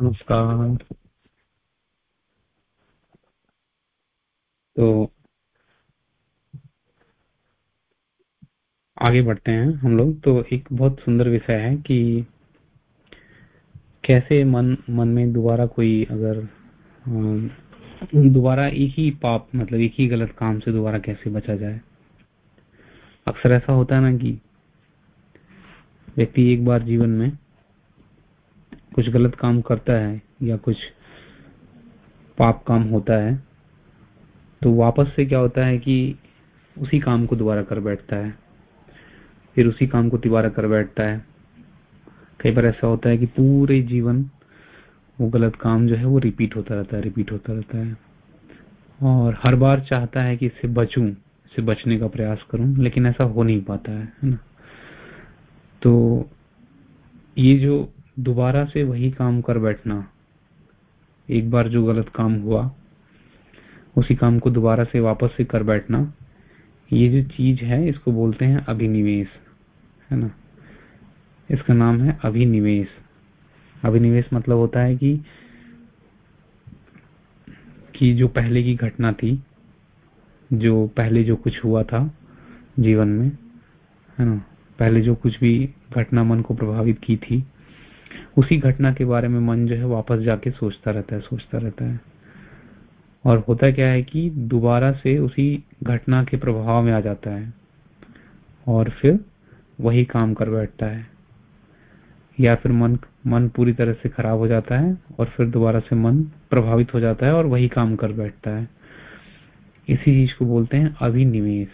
नमस्कार। तो आगे बढ़ते हैं हम लोग। तो एक बहुत सुंदर विषय है कि कैसे मन मन में दोबारा कोई अगर दोबारा एक ही पाप मतलब एक ही गलत काम से दोबारा कैसे बचा जाए? अक्सर ऐसा होता है ना कि व्यक्ति एक बार जीवन में कुछ गलत काम करता है या कुछ पाप काम होता है तो वापस से क्या होता है कि उसी काम को दोबारा कर बैठता है। फिर उसी काम को दोबारा कर बैठता है। कई बार ऐसा होता है कि पूरे जीवन वो गलत काम जो है वो रिपीट होता रहता है रिपीट होता रहता है। और हर बार चाहता है कि इससे बचूं, इससे बचने का प्रयास करूँ, लेकिन ऐसा हो नहीं पाता है है ना? तो ये जो दोबारा से वही काम कर बैठना। एक बार जो गलत काम हुआ, उसी काम को दोबारा से वापस से कर बैठना। ये जो चीज़ है, इसको बोलते हैं अभिनिवेश, है ना? इसका नाम है अभिनिवेश। अभिनिवेश मतलब होता है कि कि जो पहले की घटना थी, जो पहले जो कुछ हुआ था जीवन में, है ना? पहले जो कुछ भी घटना मन को प्रभावित की थी उसी घटना के बारे में मन जो है वापस जाके सोचता रहता है, सोचता रहता है। और होता क्या है कि दोबारा से उसी घटना के प्रभाव में आ जाता है और फिर वही काम कर बैठता है। या फिर मन मन पूरी तरह से खराब हो जाता है और फिर दोबारा से मन प्रभावित हो जाता है और वही काम कर बैठता है। इसी चीज़ को बोलते हैं अभिनिवेश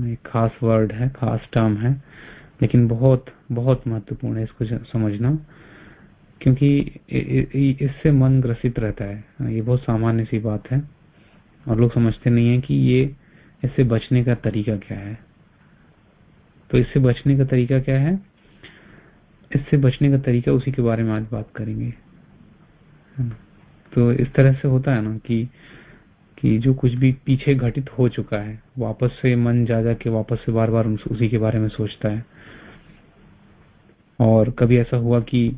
एक खास वर्ड है, खास टर्म है, लेकिन बहुत बहुत महत्वपूर्ण है इसको समझना। क्योंकि इससे मन ग्रसित रहता है। ये बहुत सामान्य सी बात है। और लोग समझते नहीं है कि ये इससे बचने का तरीका क्या है। तो इससे बचने का तरीका क्या है? इससे बचने का तरीका उसी के बारे में आज बात करेंगे। तो इस तरह से होता है ना कि कि जो कुछ भी पीछे घटित हो चुका है, वापस से मन जा जा के वापस से बार बार उसी के बारे में सोचता है। और कभी ऐसा हुआ कि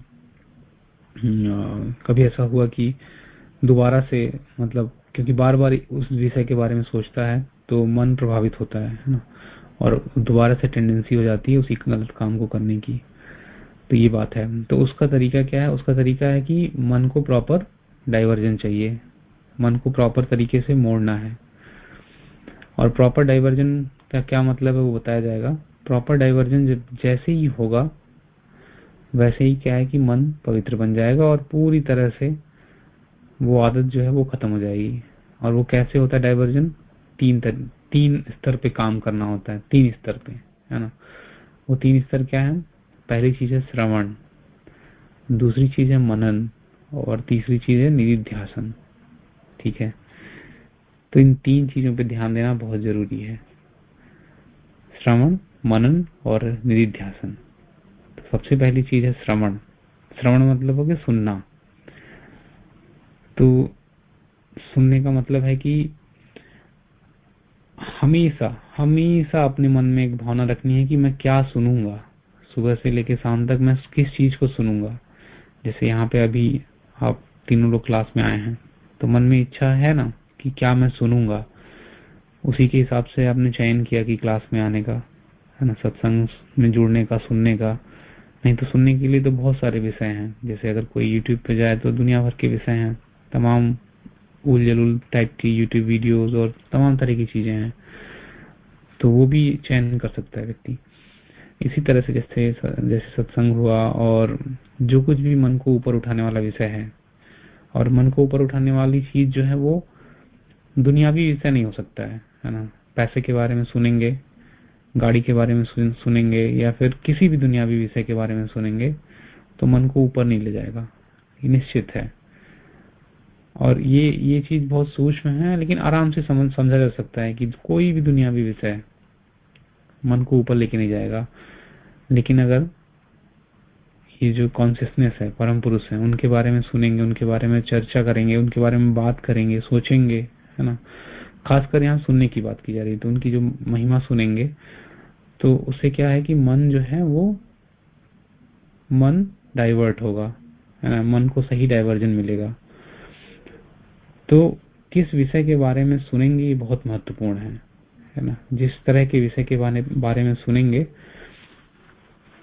कभी ऐसा हुआ कि दोबारा से मतलब क्योंकि बार बार उस विषय के बारे में सोचता है तो मन प्रभावित होता है ना? और दोबारा से टेंडेंसी हो जाती है उसी गलत काम को करने की। तो ये बात है। तो उसका तरीका क्या है? उसका तरीका है कि मन को प्रॉपर डाइवर्जन चाहिए। मन को प्रॉपर तरीके से मोड़ना है। और प्रॉपर डाइवर्जन का क्या मतलब है वो बताया जाएगा। प्रॉपर डाइवर्जन जैसे ही होगा वैसे ही क्या है कि मन पवित्र बन जाएगा और पूरी तरह से वो आदत जो है वो खत्म हो जाएगी। और वो कैसे होता है डाइवर्जन तीन तर, तीन स्तर पे काम करना होता है तीन स्तर पे है ना? वो तीन स्तर क्या है? पहली चीज़ है श्रवण दूसरी चीज़ है मनन और तीसरी चीज़ है निधिध्यासन ठीक है? तो इन तीन चीज़ों पे ध्यान देना बहुत ज़रूरी है। श्रवण मनन और निधिध्यासन सबसे पहली चीज़ है श्रवण। श्रवण मतलब हो गया सुनना। तो सुनने का मतलब है कि हमेशा हमेशा अपने मन में एक भावना रखनी है कि मैं क्या सुनूँगा। सुबह से लेकर शाम तक मैं किस चीज़ को सुनूँगा। जैसे यहाँ पे अभी आप तीनों लोग क्लास में आए हैं तो मन में इच्छा है ना कि क्या मैं सुनूँगा? उसी के हिसाब से आपने चयन किया कि क्लास में आने का, है ना, सत्संग में जुड़ने का, सुनने का। नहीं तो सुनने के लिए तो बहुत सारे विषय हैं। जैसे अगर कोई यूट्यूब पे जाए तो दुनिया भर के विषय हैं। तमाम उल जलुल टाइप की यूट्यूब वीडियोस और तमाम तरह की चीज़ें हैं। तो वो भी चयन कर सकता है व्यक्ति। इसी तरह से जैसे जैसे सत्संग हुआ और जो कुछ भी मन को ऊपर उठाने वाला विषय है और मन को ऊपर उठाने वाली चीज़ जो है वो दुनियावी विषय नहीं हो सकता है है ना? पैसे के बारे में सुनेंगे गाड़ी के बारे में सुनेंगे या फिर किसी भी दुनियावी विषय के बारे में सुनेंगे तो मन को ऊपर नहीं ले जाएगा। निश्चित है। और ये ये चीज़ बहुत सूक्ष्म है, लेकिन आराम से समझ, समझा जा सकता है कि कोई भी दुनियावी विषय मन को ऊपर लेके नहीं जाएगा। लेकिन अगर ये जो कॉन्सियसनेस है, परम पुरुष है, उनके बारे में सुनेंगे, उनके बारे में चर्चा करेंगे, उनके बारे में बात करेंगे, सोचेंगे, है ना? खासकर यहाँ सुनने की बात की जा रही है तो उनकी जो महिमा सुनेंगे तो उससे क्या है कि मन जो है वो मन डाइवर्ट होगा, है ना? मन को सही डाइवर्जन मिलेगा। तो किस विषय के बारे में सुनेंगे ये बहुत महत्वपूर्ण है है ना? जिस तरह के विषय के बारे में सुनेंगे,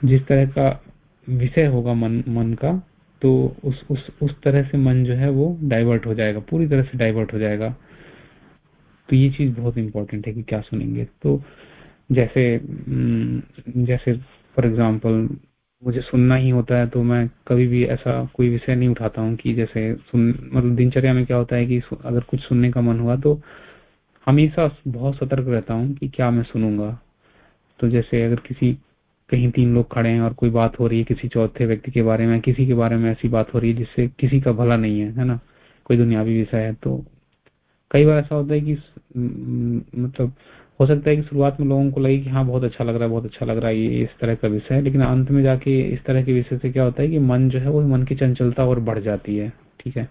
जिस तरह का विषय होगा मन मन का तो उस उस उस तरह से मन जो है वो डाइवर्ट हो जाएगा, पूरी तरह से डाइवर्ट हो जाएगा। तो ये चीज़ बहुत इंपॉर्टेंट है कि क्या सुनेंगे। तो जैसे जैसे फॉर एग्जांपल मुझे सुनना ही होता है तो मैं कभी भी ऐसा कोई विषय नहीं उठाता हूँ कि जैसे सुन मतलब दिनचर्या में क्या होता है कि अगर कुछ सुनने का मन हुआ तो हमेशा बहुत सतर्क रहता हूँ कि क्या मैं सुनूँगा। तो जैसे अगर किसी, कहीं तीन लोग खड़े हैं और कोई बात हो रही है किसी चौथे व्यक्ति के बारे में, किसी के बारे में ऐसी बात हो रही है जिससे किसी का भला नहीं है है ना? कोई दुनियावी विषय है तो कई बार ऐसा होता है कि मतलब हो सकता है कि शुरुआत में लोगों को लगे कि हाँ बहुत अच्छा लग रहा है बहुत अच्छा लग रहा है ये इस तरह का विषय है। लेकिन अंत में जाके इस तरह के विषय से क्या होता है कि मन जो है वो मन की चंचलता और बढ़ जाती है। ठीक है?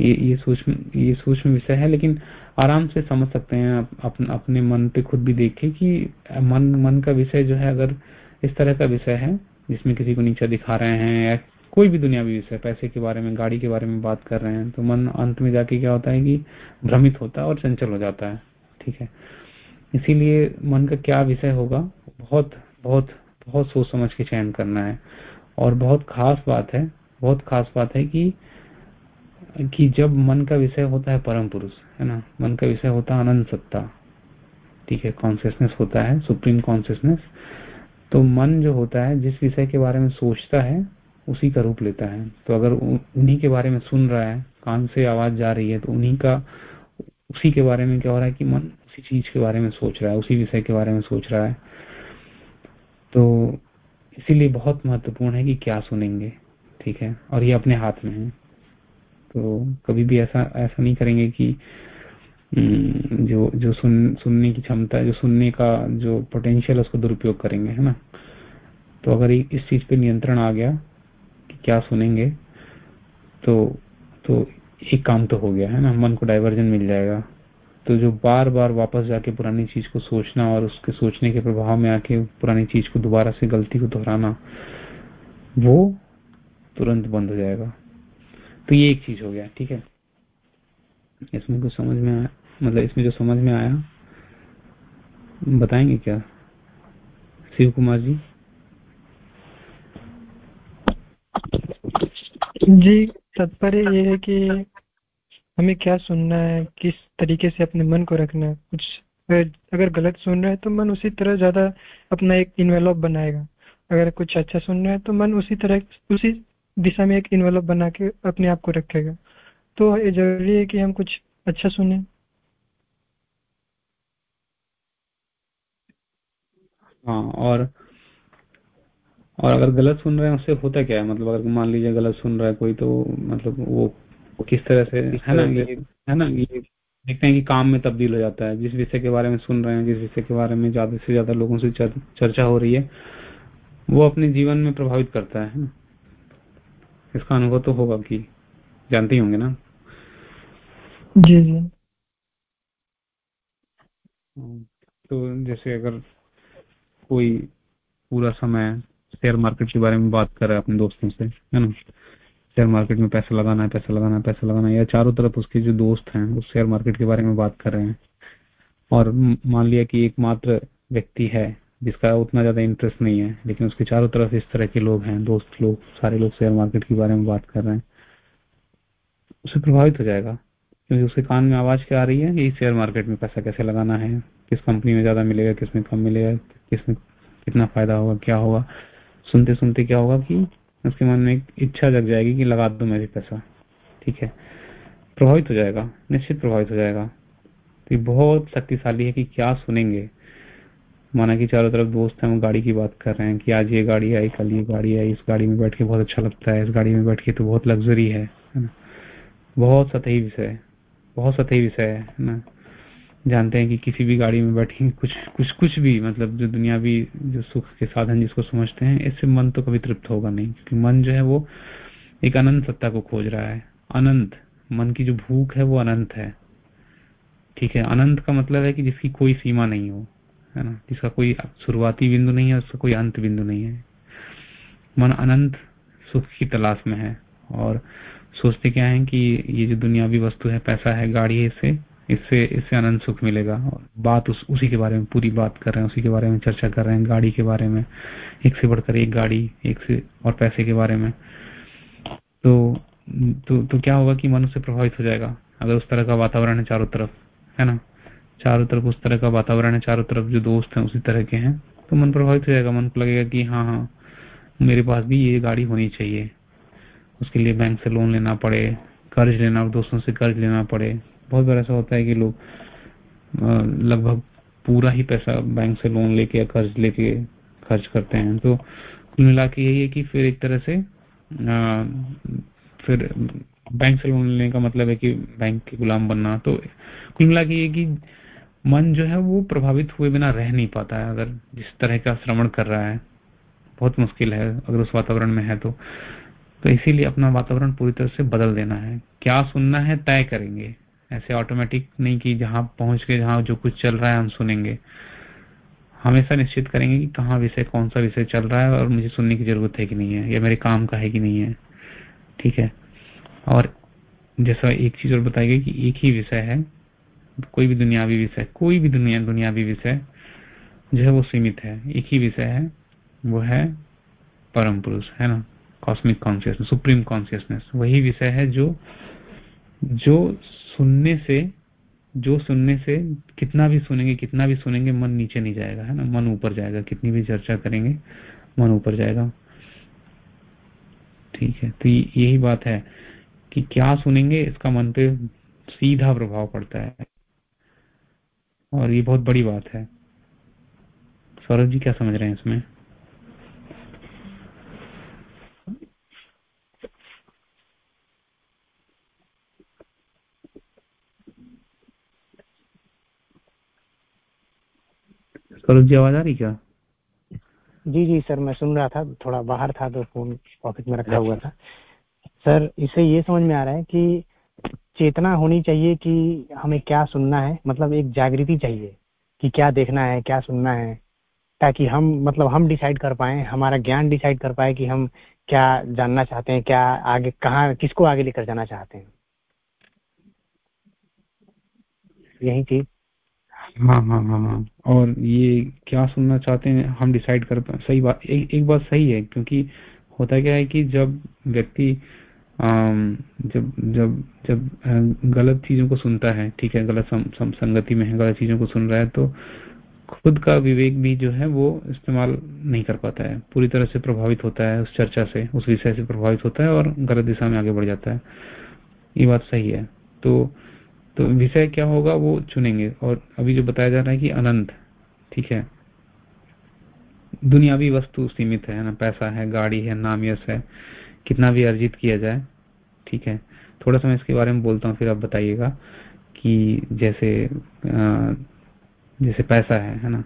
ये ये सूक्ष्म ये सूक्ष्म विषय है लेकिन आराम से समझ सकते हैं आप, अप, अपने मन पे खुद भी देखें कि मन मन का विषय जो है अगर इस तरह का विषय है जिसमें किसी को नीचा दिखा रहे हैं या कोई भी दुनियावी विषय पैसे के बारे में गाड़ी के बारे में बात कर रहे हैं तो मन अंत में जाके क्या होता है कि भ्रमित होता है और चंचल हो जाता है। ठीक है? इसीलिए मन का क्या विषय होगा, बहुत बहुत बहुत सोच समझ के चयन करना है। और बहुत खास बात है, बहुत खास बात है कि कि जब मन का विषय होता है परम पुरुष, है ना? मन का विषय होता है अनंत सत्ता। ठीक है कॉन्सियसनेस होता है सुप्रीम कॉन्सियसनेस तो मन जो होता है, जिस विषय के बारे में सोचता है, उसी का रूप लेता है। तो अगर उन्हीं के बारे में सुन रहा है, कान से आवाज़ जा रही है तो उन्हीं का, उसी के बारे में क्या हो रहा है कि मन उसी चीज़ के बारे में सोच रहा है, उसी विषय के बारे में सोच रहा है। तो इसीलिए बहुत महत्वपूर्ण है कि क्या सुनेंगे, ठीक है? और ये अपने हाथ में है। तो कभी भी ऐसा ऐसा नहीं करेंगे कि जो जो सुन, सुनने की क्षमता, जो सुनने का जो पोटेंशियल उसको दुरुपयोग करेंगे, है ना? तो अगर इस चीज़ पे नियंत्रण आ गया कि क्या सुनेंगे तो तो एक काम तो हो गया, है ना? मन को डाइवर्जन मिल जाएगा। तो जो बार बार वापस जाके पुरानी चीज़ को सोचना और उसके सोचने के प्रभाव में आके पुरानी चीज़ को दोबारा से गलती को दोहराना, वो तुरंत बंद हो जाएगा। तो ये एक चीज़ हो गया, ठीक है? इसमें कुछ समझ में आया? मतलब इसमें जो समझ में आया, बताएँगे क्या? शिव कुमार जी? जी, तात्पर्य ये है कि हमें क्या सुनना है? किस तरीके से अपने मन को रखना है? कुछ अगर गलत सुन रहे हैं तो मन उसी तरह ज़्यादा अपना एक इन्वेलप बनाएगा। अगर कुछ अच्छा सुन रहे हैं तो मन उसी तरह, उसी दिशा में एक इन्वेलप बना के अपने आप को रखेगा। तो ये ज़रूरी है कि हम कुछ अच्छा सुने। हाँ और और अगर गलत सुन रहे हैं, उससे होता क्या है? मतलब अगर मान लीजिए गलत सुन रहा है कोई तो मतलब वो किस तरह से है ना ये है ना ये देखते हैं कि काम में तब्दील हो जाता है। जिस विषय के बारे में सुन रहे हैं जिस विषय के बारे में ज़्यादा से ज़्यादा लोगों से चर्चा हो रही है वो अपने जीवन में प्रभावित करता है इसका अनुभव तो होगा कि जानते ही होंगे ना? जी जी। तो जैसे अगर कोई पूरा समय शेयर मार्केट के बारे में बात कर रहा है अपने दोस्तों से है ना? शेयर मार्केट में पैसा लगाना है, पैसा लगाना है, पैसा लगाना है, या चारों तरफ़ उसके जो दोस्त हैं वो शेयर मार्केट के बारे में बात कर रहे हैं। और मान लिया कि एकमात्र व्यक्ति है, जिसका उतना ज़्यादा इंटरेस्ट नहीं है, लेकिन उसके चारों तरफ़ इस तरह के लोग हैं, दोस्त लोग, सारे लोग शेयर मार्केट के बारे में बात कर रहे हैं, उसे प्रभावित हो जाएगा। क्योंकि उसके कान में आवाज़ क्या आ रही है कि शेयर मार्केट में पैसा कैसे लगाना है, किस कंपनी में ज़्यादा मिलेगा, किसमें कम मिलेगा, किसमें कितना फ़ायदा होगा, क्या होगा। सुनते सुनते क्या होगा कि उसके मन में एक इच्छा जग जाएगी कि लगा दो मैं भी पैसा। ठीक है? प्रभावित हो जाएगा, निश्चित प्रभावित हो जाएगा। तो ये बहुत शक्तिशाली है कि क्या सुनेंगे। माना कि चारों तरफ़ दोस्त हैं, वो गाड़ी की बात कर रहे हैं कि आज ये गाड़ी आई, कल ये गाड़ी आई। इस गाड़ी में बैठ के बहुत अच्छा लगता है, इस गाड़ी में बैठ के तो बहुत लग्जरी है ना? बहुत सतही विषय, बहुत सतही विषय है ना? जानते हैं कि किसी भी गाड़ी में बैठे कुछ कुछ कुछ भी मतलब जो दुनियावी जो सुख के साधन जिसको समझते हैं, इससे मन तो कभी तृप्त होगा नहीं, क्योंकि मन जो है वो एक अनंत सत्ता को खोज रहा है। अनंत, मन की जो भूख है वो अनंत है। ठीक है, अनंत का मतलब है कि जिसकी कोई सीमा नहीं हो, है ना? जिसका कोई शुरुआती बिंदु नहीं है, उसका कोई अंत बिंदु नहीं है। मन अनंत सुख की तलाश में है और सोचते क्या है कि ये जो दुनियावी वस्तु है, पैसा है, गाड़ी है, इससे इससे इससे आनंद सुख मिलेगा। बात उस, उसी के बारे में पूरी बात कर रहे हैं उसी के बारे में चर्चा कर रहे हैं गाड़ी के बारे में। एक से बढ़कर एक गाड़ी एक से और पैसे के बारे में। तो तो, तो क्या होगा कि मन उससे प्रभावित हो जाएगा अगर उस तरह का वातावरण है चारों तरफ़ है ना? चारों तरफ़ उस तरह का वातावरण है चारों तरफ़ जो दोस्त हैं उसी तरह के हैं तो मन प्रभावित हो जाएगा। मन को लगेगा कि हाँ हाँ मेरे पास भी ये गाड़ी होनी चाहिए। उसके लिए बैंक से लोन लेना पड़े कर्ज लेना दोस्तों से कर्ज लेना पड़े। बहुत बार ऐसा होता है कि लोग लगभग पूरा ही पैसा बैंक से लोन लेके या कर्ज लेके खर्च करते हैं। तो कुल मिला के यही है कि फिर एक तरह से आ, फिर बैंक से लोन लेने का मतलब है कि बैंक के गुलाम बनना। तो कुल मिला के ये कि मन जो है वो प्रभावित हुए बिना रह नहीं पाता है। अगर जिस तरह का श्रवण कर रहा है बहुत मुश्किल है अगर उस वातावरण में है तो। तो इसीलिए अपना वातावरण पूरी तरह से बदल देना है। क्या सुनना है तय करेंगे। ऐसे ऑटोमेटिक नहीं कि जहाँ पहुँच के जहाँ जो कुछ चल रहा है, हम सुनेंगे। हमेशा निश्चित करेंगे कि कहाँ विषय कौन सा विषय चल रहा है और मुझे सुनने की ज़रूरत है कि नहीं है या मेरे काम का है कि नहीं है। ठीक है? और जैसा एक चीज़ और बताई गई कि एक ही विषय है, कोई भी दुनियावी विषय, कोई भी दुनिया, दुनियावी विषय जो है वो सीमित है। एक ही विषय है, वो है परम पुरुष, है ना? कॉस्मिक कॉन्सियसनेस सुप्रीम कॉन्सियसनेस वही विषय है जो जो सुनने से, जो सुनने से कितना भी सुनेंगे, कितना भी सुनेंगे, मन नीचे नहीं जाएगा, है ना? मन ऊपर जाएगा, कितनी भी चर्चा करेंगे, मन ऊपर जाएगा। ठीक है तो यही बात है कि क्या सुनेंगे, इसका मन पे सीधा प्रभाव पड़ता है। और ये बहुत बड़ी बात है। सौरभ जी क्या समझ रहे हैं इसमें? सौरभ जी आवाज़ आ रही क्या? जी जी, सर, मैं सुन रहा था, थोड़ा बाहर था तो फ़ोन पॉकेट में रखा हुआ था। सर, इसे ये समझ में आ रहा है कि चेतना होनी चाहिए कि हमें क्या सुनना है मतलब एक जागृति चाहिए कि क्या देखना है, क्या सुनना है, ताकि हम मतलब हम डिसाइड कर पाए, हमारा ज्ञान डिसाइड कर पाए कि हम क्या जानना चाहते हैं, क्या आगे, कहाँ, किसको आगे लेकर जाना चाहते हैं। यही चीज़। हाँ हाँ हाँ हाँ। और ये क्या सुनना चाहते हैं हम डिसाइड कर सही बात एक, एक बात सही है क्योंकि होता क्या है कि जब व्यक्ति जब जब जब गलत चीज़ों को सुनता है ठीक है गलत सम, सम, संगति में है गलत चीज़ों को सुन रहा है तो खुद का विवेक भी जो है वो इस्तेमाल नहीं कर पाता है। पूरी तरह से प्रभावित होता है उस चर्चा से उस विषय से प्रभावित होता है और गलत दिशा में आगे बढ़ जाता है। ये बात सही है। तो तो विषय क्या होगा वो चुनेंगे और अभी जो बताया जा रहा है कि अनंत ठीक है? दुनियावी वस्तु सीमित है ना? पैसा है गाड़ी है नाम यश है कितना भी अर्जित किया जाए ठीक है? थोड़ा सा मैं इसके बारे में बोलता हूँ फिर आप बताइएगा कि जैसे आ, जैसे पैसा है है ना?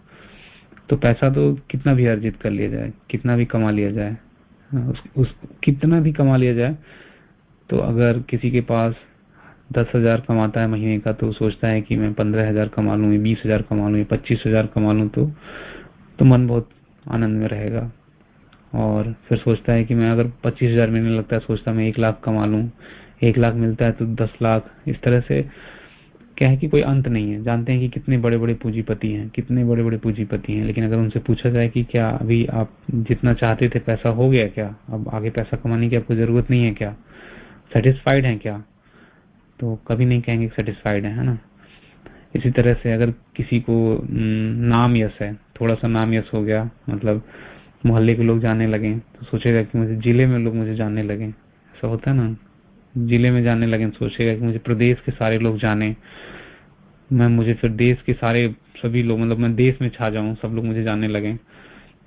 तो पैसा तो कितना भी अर्जित कर लिया जाए कितना भी कमा लिया जाए उस, उस कितना भी कमा लिया जाए तो अगर किसी के पास दस हज़ार कमाता है महीने का तो सोचता है कि मैं पंद्रह हज़ार कमा लू बीस हज़ार कमा लू पच्चीस हज़ार कमा लू तो तो मन बहुत आनंद में रहेगा। और फिर सोचता है कि मैं अगर पच्चीस हज़ार मिलने लगता है, सोचता मैं एक लाख कमा लू। एक लाख मिलता है तो दस लाख। इस तरह से क्या है कि कोई अंत नहीं है। जानते हैं कि कितने बड़े बड़े पूंजीपति हैं, कितने बड़े बड़े पूंजीपति हैं, लेकिन अगर उनसे पूछा जाए कि क्या अभी आप जितना चाहते थे पैसा हो गया क्या? अब आगे पैसा कमाने की आपको ज़रूरत नहीं है क्या? सेटिस्फाइड है क्या? तो कभी नहीं कहेंगे सेटिस्फाइड है ना? इसी तरह से अगर किसी को नाम यश है थोड़ा सा नाम यश हो गया मतलब मोहल्ले के लोग जाने लगे तो सोचेगा कि मुझे ज़िले में लोग मुझे जानने लगे। ऐसा होता है ना? ज़िले में जाने लगे सोचेगा कि मुझे प्रदेश के सारे लोग जाने। मैं मुझे फिर देश के सारे सभी लोग मतलब मैं देश में छा जाऊँ सब लोग मुझे जानने लगे।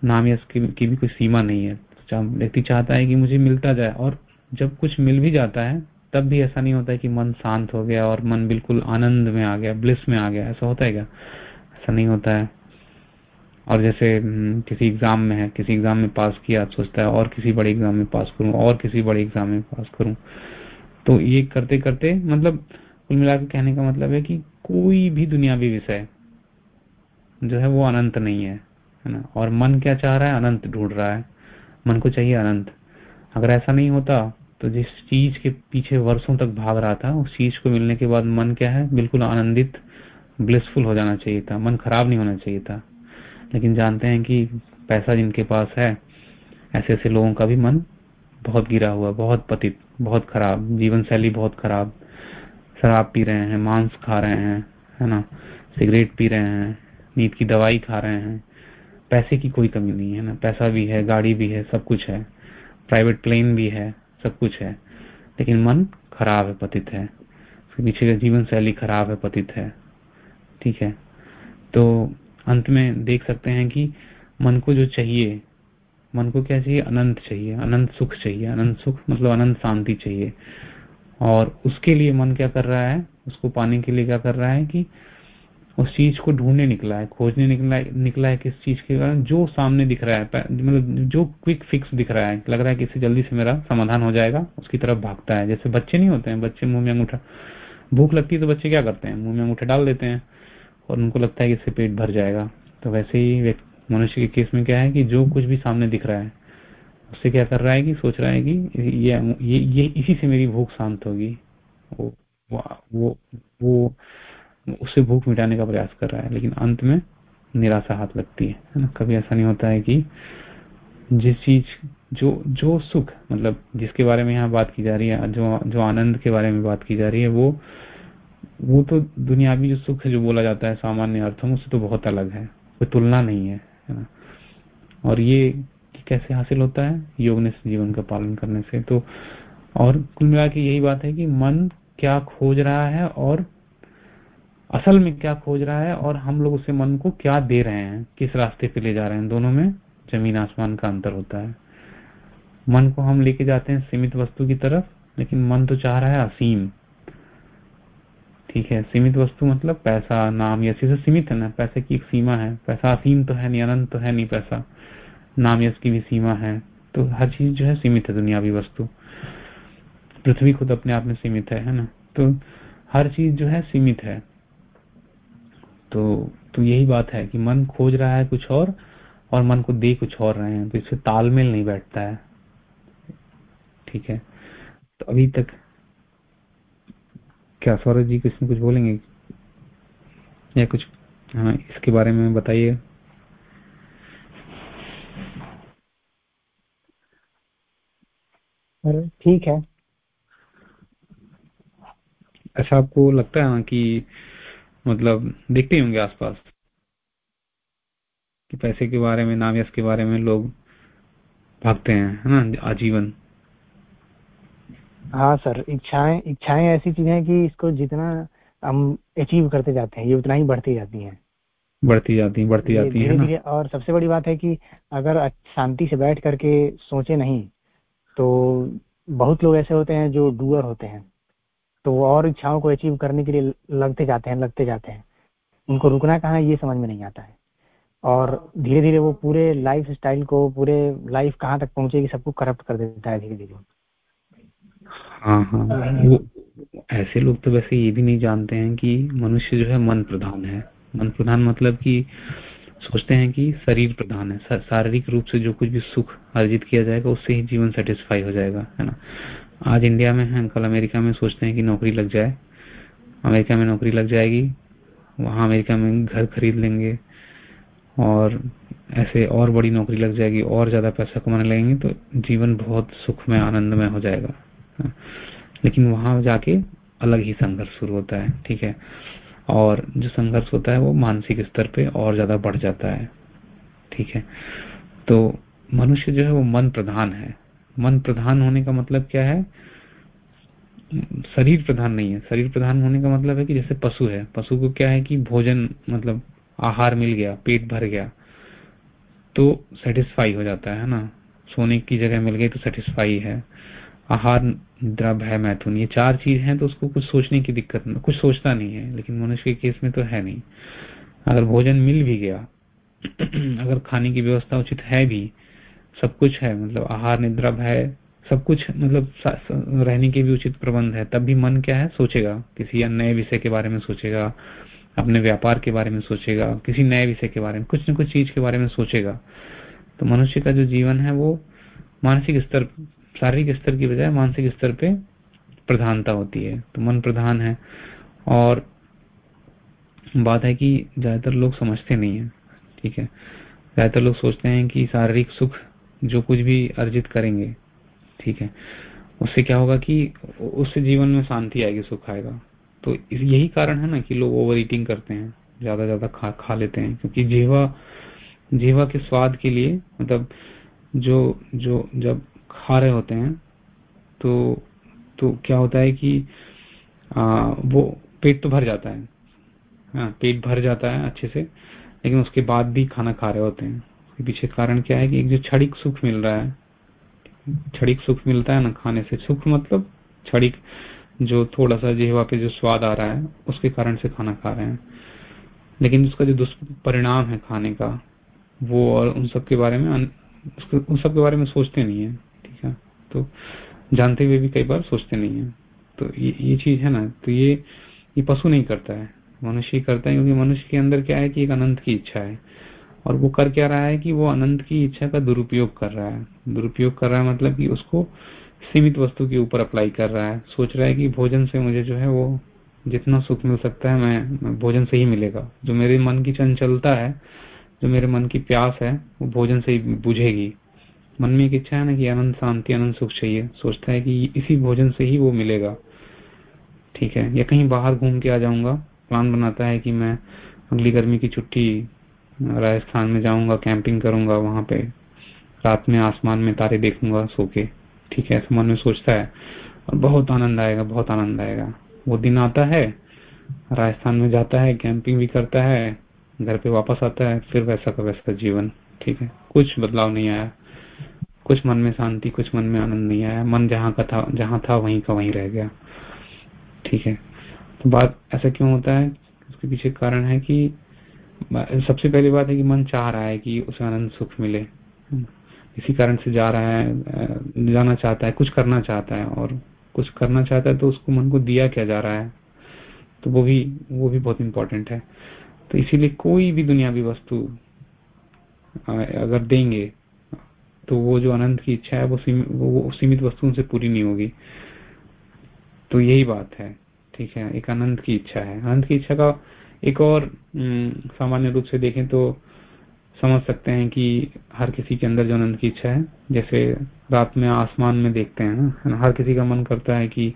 नाम यश की, की भी कोई सीमा नहीं है। तो व्यक्ति चाहता है कि मुझे मिलता जाए और जब कुछ मिल भी जाता है तब भी ऐसा नहीं होता है कि मन शांत हो गया और मन बिल्कुल आनंद में आ गया ब्लिस में आ गया ऐसा होता है क्या? ऐसा नहीं होता है। और जैसे हम्म, किसी एग्ज़ाम में है किसी एग्ज़ाम में पास किया सोचता है और किसी बड़े एग्ज़ाम में पास करूँ और किसी बड़े एग्ज़ाम में पास करूँ। तो ये करते करते मतलब कुल मिलाकर कहने का मतलब है कि कोई भी दुनियावी विषय जो है वो अनंत नहीं है है ना? और मन क्या चाह रहा है? अनंत ढूंढ रहा है। मन को चाहिए अनंत। अगर ऐसा नहीं होता तो जिस चीज़ के पीछे वर्षों तक भाग रहा था, उस चीज़ को मिलने के बाद मन क्या है? बिल्कुल आनंदित ब्लिसफुल हो जाना चाहिए था। मन खराब नहीं होना चाहिए था। लेकिन जानते हैं कि पैसा जिनके पास है ऐसे ऐसे लोगों का भी मन बहुत गिरा हुआ, बहुत पतित, बहुत खराब जीवन शैली बहुत खराब। शराब पी रहे हैं, मांस खा रहे हैं, है ना? सिगरेट पी रहे हैं, नींद की दवाई खा रहे हैं। पैसे की कोई कमी नहीं है ना? पैसा भी है, गाड़ी भी है, सब कुछ है। प्राइवेट प्लेन भी है। सब कुछ है। लेकिन मन खराब है, पतित है। उसके पीछे का जीवन शैली खराब है, पतित है। ठीक है? तो अंत में देख सकते हैं कि मन को जो चाहिए, मन को क्या चाहिए? अनंत चाहिए। अनंत सुख चाहिए। अनंत सुख मतलब अनंत शांति चाहिए। और उसके लिए मन क्या कर रहा है? उसको पाने के लिए क्या कर रहा है कि उस चीज़ को ढूँढने निकला है खोजने निकला है निकला है किस चीज़ के कारण जो सामने दिख रहा है मतलब जो क्विक फिक्स दिख रहा है लग रहा है कि इससे जल्दी से मेरा समाधान हो जाएगा उसकी तरफ़ भागता है। जैसे बच्चे नहीं होते हैं बच्चे मुँह में अंगूठा भूख लगती है तो बच्चे क्या करते हैं? मुँह में अंगूठा डाल देते हैं और उनको लगता है कि इससे पेट भर जाएगा। तो वैसे ही मनुष्य के केस में क्या है कि जो कुछ भी सामने दिख रहा है उससे क्या कर रहा है कि सोच रहा है कि ये ये, ये इसी से मेरी भूख शांत होगी। वो वो वो उससे भूख मिटाने का प्रयास कर रहा है, लेकिन अंत में निराशा हाथ लगती है ना? कभी ऐसा नहीं होता है कि जिस चीज़, जो जो सुख मतलब जिसके बारे में यहाँ बात की जा रही है, जो जो आनंद के बारे में बात की जा रही है, वो वो तो दुनियावी जो सुख जो बोला जाता है सामान्य अर्थों में, उससे तो बहुत अलग है, कोई तुलना नहीं है है ना? और ये कैसे हासिल होता है? योग ने जीवन का पालन करने से। तो और कुल मिला के यही बात है कि मन क्या खोज रहा है और असल में क्या खोज रहा है और हम लोग उसे मन को क्या दे रहे हैं? किस रास्ते पे ले जा रहे हैं? दोनों में ज़मीन आसमान का अंतर होता है। मन को हम लेके जाते हैं सीमित वस्तु की तरफ़, लेकिन मन तो चाह रहा है असीम। ठीक है, सीमित वस्तु मतलब पैसा, नाम, यश से सीमित है ना? पैसे की एक सीमा है। पैसा असीम तो है नहीं, अनंत तो है नहीं पैसा। नाम, यश की भी सीमा है। तो हर चीज़ जो है सीमित है, दुनियावी वस्तु। पृथ्वी खुद अपने आप में सीमित है है ना? तो हर चीज़ जो है सीमित है। तो तो यही बात है कि मन खोज रहा है कुछ और और मन को दे कुछ और रहे हैं तो इससे तालमेल नहीं बैठता है। ठीक है? तो अभी तक क्या सौरभ जी कुछ कुछ बोलेंगे? या कुछ हाँ इसके बारे में बताइए। ठीक है। ऐसा आपको लगता है ना कि मतलब देखते होंगे आसपास कि पैसे के बारे में नाम यश के बारे में लोग भागते हैं है ना आजीवन। हाँ सर इच्छाएँ इच्छाएँ ऐसी चीज़ें हैं कि इसको जितना हम अचीव करते जाते हैं ये उतना ही बढ़ती जाती हैं। बढ़ती जाती हैं बढ़ती जाती हैं है और सबसे बड़ी बात है कि अगर शांति से बैठ करके सोचे नहीं तो बहुत लोग ऐसे होते हैं जो डूअर होते हैं। तो वो और इच्छाओं को अचीव करने के लिए लगते जाते हैं, लगते जाते हैं। उनको रुकना कहाँ ये समझ में नहीं आता है। और धीरे धीरे वो पूरे लाइफ स्टाइल को, पूरे लाइफ कहाँ तक पहुंचेगी, सबको करप्ट कर देता है धीरे धीरे हाँ हाँ। ऐसे लोग तो वैसे ये भी नहीं जानते हैं कि मनुष्य जो है मन प्रधान है। मन प्रधान मतलब कि सोचते हैं कि शरीर प्रधान है। शारीरिक रूप से जो कुछ भी सुख अर्जित किया जाएगा, उससे ही जीवन सेटिस्फाई हो जाएगा, है ना? आज इंडिया में हैं, कल अमेरिका में सोचते हैं कि नौकरी लग जाए। अमेरिका में नौकरी लग जाएगी, वहाँ अमेरिका में घर खरीद लेंगे और ऐसे और बड़ी नौकरी लग जाएगी, और ज़्यादा पैसा कमाने लगेंगे तो जीवन बहुत सुख में, आनंदमय हो जाएगा। लेकिन वहाँ जाके अलग ही संघर्ष शुरू होता है, ठीक है? और जो संघर्ष होता है वो मानसिक स्तर पे और ज़्यादा बढ़ जाता है, ठीक है? तो मनुष्य जो है वो मन प्रधान है। मन प्रधान होने का मतलब क्या है? शरीर प्रधान नहीं है। शरीर प्रधान होने का मतलब है कि जैसे पशु है। पशु को क्या है कि भोजन मतलब आहार मिल गया, पेट भर गया तो सेटिस्फाई हो जाता है ना? सोने की जगह मिल गई तो सेटिस्फाई है। आहार द्रव है मैथुन। ये चार चीज़ है तो उसको कुछ सोचने की दिक्कत नहीं कुछ सोचता नहीं है, लेकिन मनुष्य के केस में तो है नहीं। अगर भोजन मिल भी गया, अगर खाने की व्यवस्था उचित है भी सब कुछ है मतलब आहार निद्रा है सब कुछ मतलब रहने के भी उचित प्रबंध है। तब भी मन क्या है? सोचेगा। किसी नए विषय के बारे में सोचेगा, अपने व्यापार के बारे में सोचेगा, किसी नए विषय के बारे में, कुछ न कुछ चीज़ के बारे में सोचेगा। तो मनुष्य का जो जीवन है, वो मानसिक स्तर, शारीरिक स्तर की बजाय मानसिक स्तर पे प्रधानता होती है। तो मन प्रधान है और बात है कि ज़्यादातर लोग समझते नहीं है, ठीक है? ज़्यादातर लोग सोचते हैं कि शारीरिक सुख जो कुछ भी अर्जित करेंगे ठीक है? उससे क्या होगा कि उससे जीवन में शांति आएगी सुख आएगा। तो यही कारण है ना कि लोग ओवर ईटिंग करते हैं ज़्यादा ज़्यादा खा खा लेते हैं क्योंकि जीवा जीवा के स्वाद के लिए मतलब जो जो जब खा रहे होते हैं तो तो क्या होता है कि आ, वो पेट तो भर जाता है। हाँ पेट भर जाता है अच्छे से लेकिन उसके बाद भी खाना खा रहे होते हैं। पीछे कारण क्या है कि एक जो क्षणिक सुख मिल रहा है, क्षणिक सुख मिलता है ना खाने से। सुख मतलब क्षणिक जो थोड़ा सा जिहवा पे जो स्वाद आ रहा है, उसके कारण से खाना खा रहे हैं। लेकिन उसका जो दुष्परिणाम है खाने का, वो और उन सब के बारे में उन सब के बारे में सोचते नहीं है, ठीक है? तो जानते हुए भी कई बार सोचते नहीं है। तो ये ये चीज़ है ना तो ये ये पशु नहीं करता है। मनुष्य करता है, क्योंकि मनुष्य के अंदर क्या है कि एक अनंत की इच्छा है। और वो कर क्या रहा है कि वो अनंत की इच्छा का दुरुपयोग कर रहा है। दुरुपयोग कर रहा है मतलब कि उसको सीमित वस्तु के ऊपर अप्लाई कर रहा है। सोच रहा है कि भोजन से मुझे जो है वो जितना सुख मिल सकता है मैं भोजन से ही मिलेगा। जो मेरे मन की चंचलता है, जो मेरे मन की प्यास है, वो भोजन से ही बुझेगी। मन में एक इच्छा है ना कि अनंत शांति, अनंत सुख चाहिए। सोचता है कि इसी भोजन से ही वो मिलेगा। ठीक है? या कहीं बाहर घूम के आ जाऊँगा। प्लान बनाता है कि मैं अगली गर्मी की छुट्टी राजस्थान में जाऊँगा कैंपिंग करूँगा, वहाँ पे रात में आसमान में तारे देखूँगा सो के ठीक है, ऐसा मन में सोचता है। बहुत आनंद आएगा, बहुत आनंद आएगा। वो दिन आता है, राजस्थान में जाता है कैंपिंग भी करता है, घर पे वापस आता है, फिर वैसा का वैसा जीवन। ठीक है, कुछ बदलाव नहीं आया। कुछ मन में शांति, कुछ मन में आनंद नहीं आया। मन जहाँ का था, जहाँ था, वहीं का वहीं रह गया। ठीक है तो बात ऐसा क्यों होता है? उसके पीछे कारण है कि सबसे पहली बात है कि मन चाह रहा है कि उसे आनंद सुख मिले। इसी कारण से जा रहा है जाना चाहता है, कुछ करना चाहता है और कुछ करना चाहता है तो उसको मन को दिया क्या जा रहा है। तो वो भी वो भी बहुत इंपॉर्टेंट है। तो इसीलिए कोई भी दुनियावी वस्तु अगर देंगे तो वो जो अनंत की इच्छा है, वो वो सीमित वस्तुओं से पूरी नहीं होगी। तो यही बात है, ठीक है? एक अनंत की इच्छा है। अनंत की इच्छा का एक और सामान्य रूप से देखें तो समझ सकते हैं कि हर किसी के अंदर जो अनंत की इच्छा है, जैसे रात में आसमान में देखते हैं ना हर किसी का मन करता है कि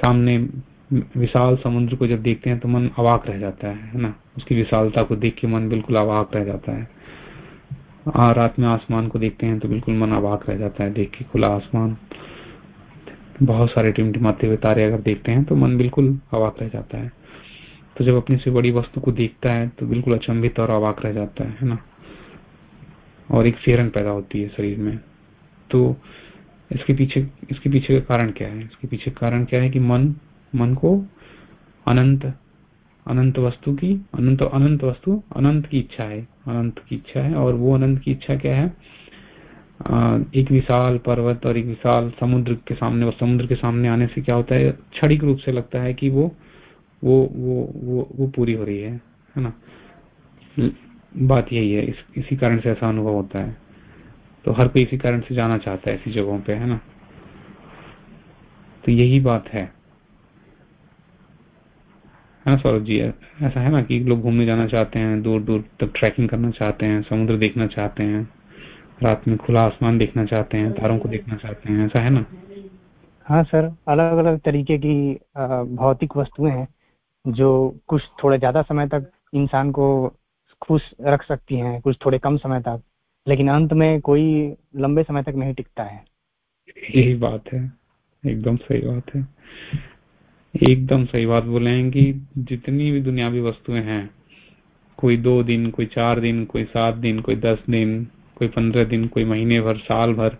सामने विशाल समुद्र को जब देखते हैं तो मन अवाक रह जाता है ना? उसकी विशालता को देख के मन बिल्कुल अवाक रह जाता है। रात में आसमान को देखते हैं तो बिल्कुल मन अवाक रह जाता है, देख के खुला आसमान। बहुत सारे टिमटिमाते हुए तारे अगर देखते हैं तो मन बिल्कुल अवाक रह जाता है। तो जब अपनी से बड़ी वस्तु को देखता है तो बिल्कुल अचंभित और अवाक रह जाता है ना? और एक फेरन पैदा होती है शरीर में। तो इसके पीछे इसके पीछे का कारण क्या है? इसके पीछे कारण क्या है कि मन मन को अनंत अनंत वस्तु की, अनंत अनंत वस्तु, अनंत की इच्छा है, अनंत की इच्छा है, और वो अनंत की इच्छा क्या है? एक विशाल पर्वत और एक विशाल समुद्र के सामने, और समुद्र के सामने आने से क्या होता है? क्षणिक रूप से लगता है कि वो वो वो वो वो पूरी हो रही है है ना? बात यही है इस, इसी कारण से ऐसा अनुभव होता है। तो हर कोई इसी कारण से जाना चाहता है ऐसी जगहों पे है ना? तो यही बात है। है ना सौरभ जी? ऐसा है ना कि लोग घूमने जाना चाहते हैं दूर दूर तक ट्रैकिंग करना चाहते हैं समुद्र देखना चाहते हैं रात में खुला आसमान देखना चाहते हैं तारों को देखना चाहते हैं ऐसा है ना? हाँ सर अलग अलग तरीके की भौतिक वस्तुएँ हैं। जो कुछ थोड़े ज़्यादा समय तक इंसान को खुश रख सकती हैं, कुछ थोड़े कम समय तक, लेकिन अंत में कोई लंबे समय तक नहीं टिकता है। यही बात है। एकदम सही बात है। एकदम सही बात बोले हैं कि जितनी भी दुनियावी वस्तुएँ हैं, कोई दो दिन, कोई चार दिन, कोई सात दिन, कोई दस दिन, कोई पंद्रह दिन, कोई महीने भर, साल भर,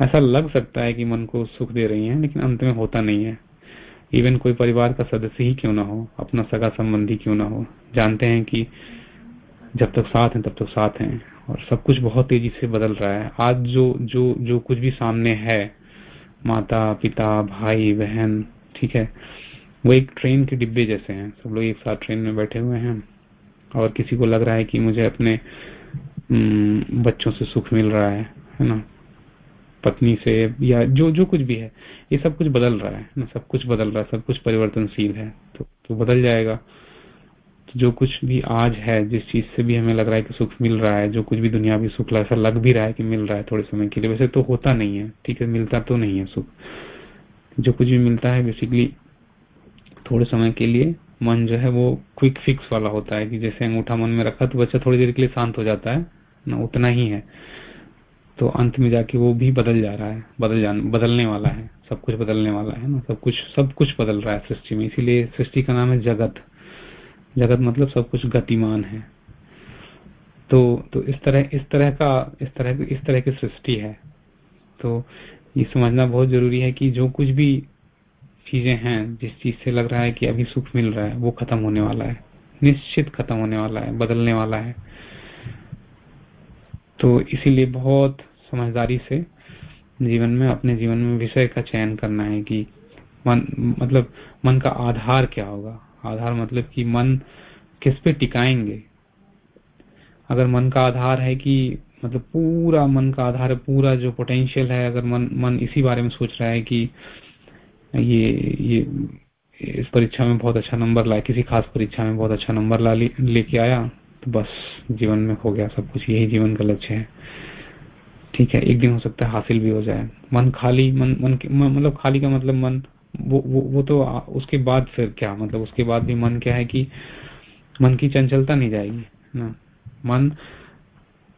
ऐसा लग सकता है कि मन को सुख दे रही है, लेकिन अंत में होता नहीं है। इवन कोई परिवार का सदस्य ही क्यों ना हो? अपना सगा संबंधी क्यों ना हो? जानते हैं कि जब तक साथ हैं, तब तक साथ हैं। और सब कुछ बहुत तेज़ी से बदल रहा है। आज जो जो जो कुछ भी सामने है, माता, पिता, भाई, बहन, ठीक है, वो एक ट्रेन के डिब्बे जैसे हैं। सब लोग एक साथ ट्रेन में बैठे हुए हैं। और किसी को लग रहा है कि मुझे अपने बच्चों से सुख मिल रहा है है ना? पत्नी से या जो जो कुछ भी है ये सब कुछ बदल रहा है ना? सब कुछ बदल रहा है सब कुछ परिवर्तनशील है तो, तो बदल जाएगा। तो जो कुछ भी आज है जिस चीज़ से भी हमें लग रहा है कि सुख मिल रहा है जो कुछ भी दुनिया भी सुख ऐसा लग भी रहा है कि मिल रहा है थोड़े समय के लिए वैसे तो होता नहीं है ठीक है? मिलता तो नहीं है सुख। जो कुछ भी मिलता है बेसिकली थोड़े समय के लिए मन जो है वो क्विक फिक्स वाला होता है कि जैसे अंगूठा मन में रखा तो बच्चा थोड़ी देर के लिए शांत हो जाता है ना? उतना ही है। तो अंत में जाके वो भी बदल जा रहा है, बदल जा बदलने वाला है, सब कुछ बदलने वाला है ना, सब कुछ सब कुछ बदल रहा है सृष्टि में, इसीलिए सृष्टि का नाम है जगत। जगत मतलब सब कुछ गतिमान है। तो तो इस तरह इस तरह का, इस तरह इस तरह की सृष्टि है। तो ये समझना बहुत ज़रूरी है कि जो कुछ भी चीज़ें हैं, जिस चीज़ से लग रहा है कि अभी सुख मिल रहा है, वो खत्म होने वाला है। निश्चित खत्म होने वाला है, बदलने वाला है। तो इसीलिए बहुत समझदारी से जीवन में, अपने जीवन में विषय का चयन करना है कि मन मतलब मन का आधार क्या होगा। आधार मतलब कि मन किस पे टिकाएँगे। अगर मन का आधार है कि मतलब पूरा मन का आधार है पूरा जो पोटेंशियल है, अगर मन मन इसी बारे में सोच रहा है कि ये ये इस परीक्षा में बहुत अच्छा नंबर लाए किसी खास परीक्षा में बहुत अच्छा नंबर ला, लेके आया तो बस जीवन में हो गया, सब कुछ यही जीवन का लक्ष्य है। ठीक है, एक दिन हो सकता है हासिल भी हो जाए। मन खाली, मन मन मतलब खाली का मतलब मन, वो वो वो तो उसके बाद फिर क्या? मतलब उसके बाद भी मन क्या है कि मन की चंचलता नहीं जाएगी ना? मन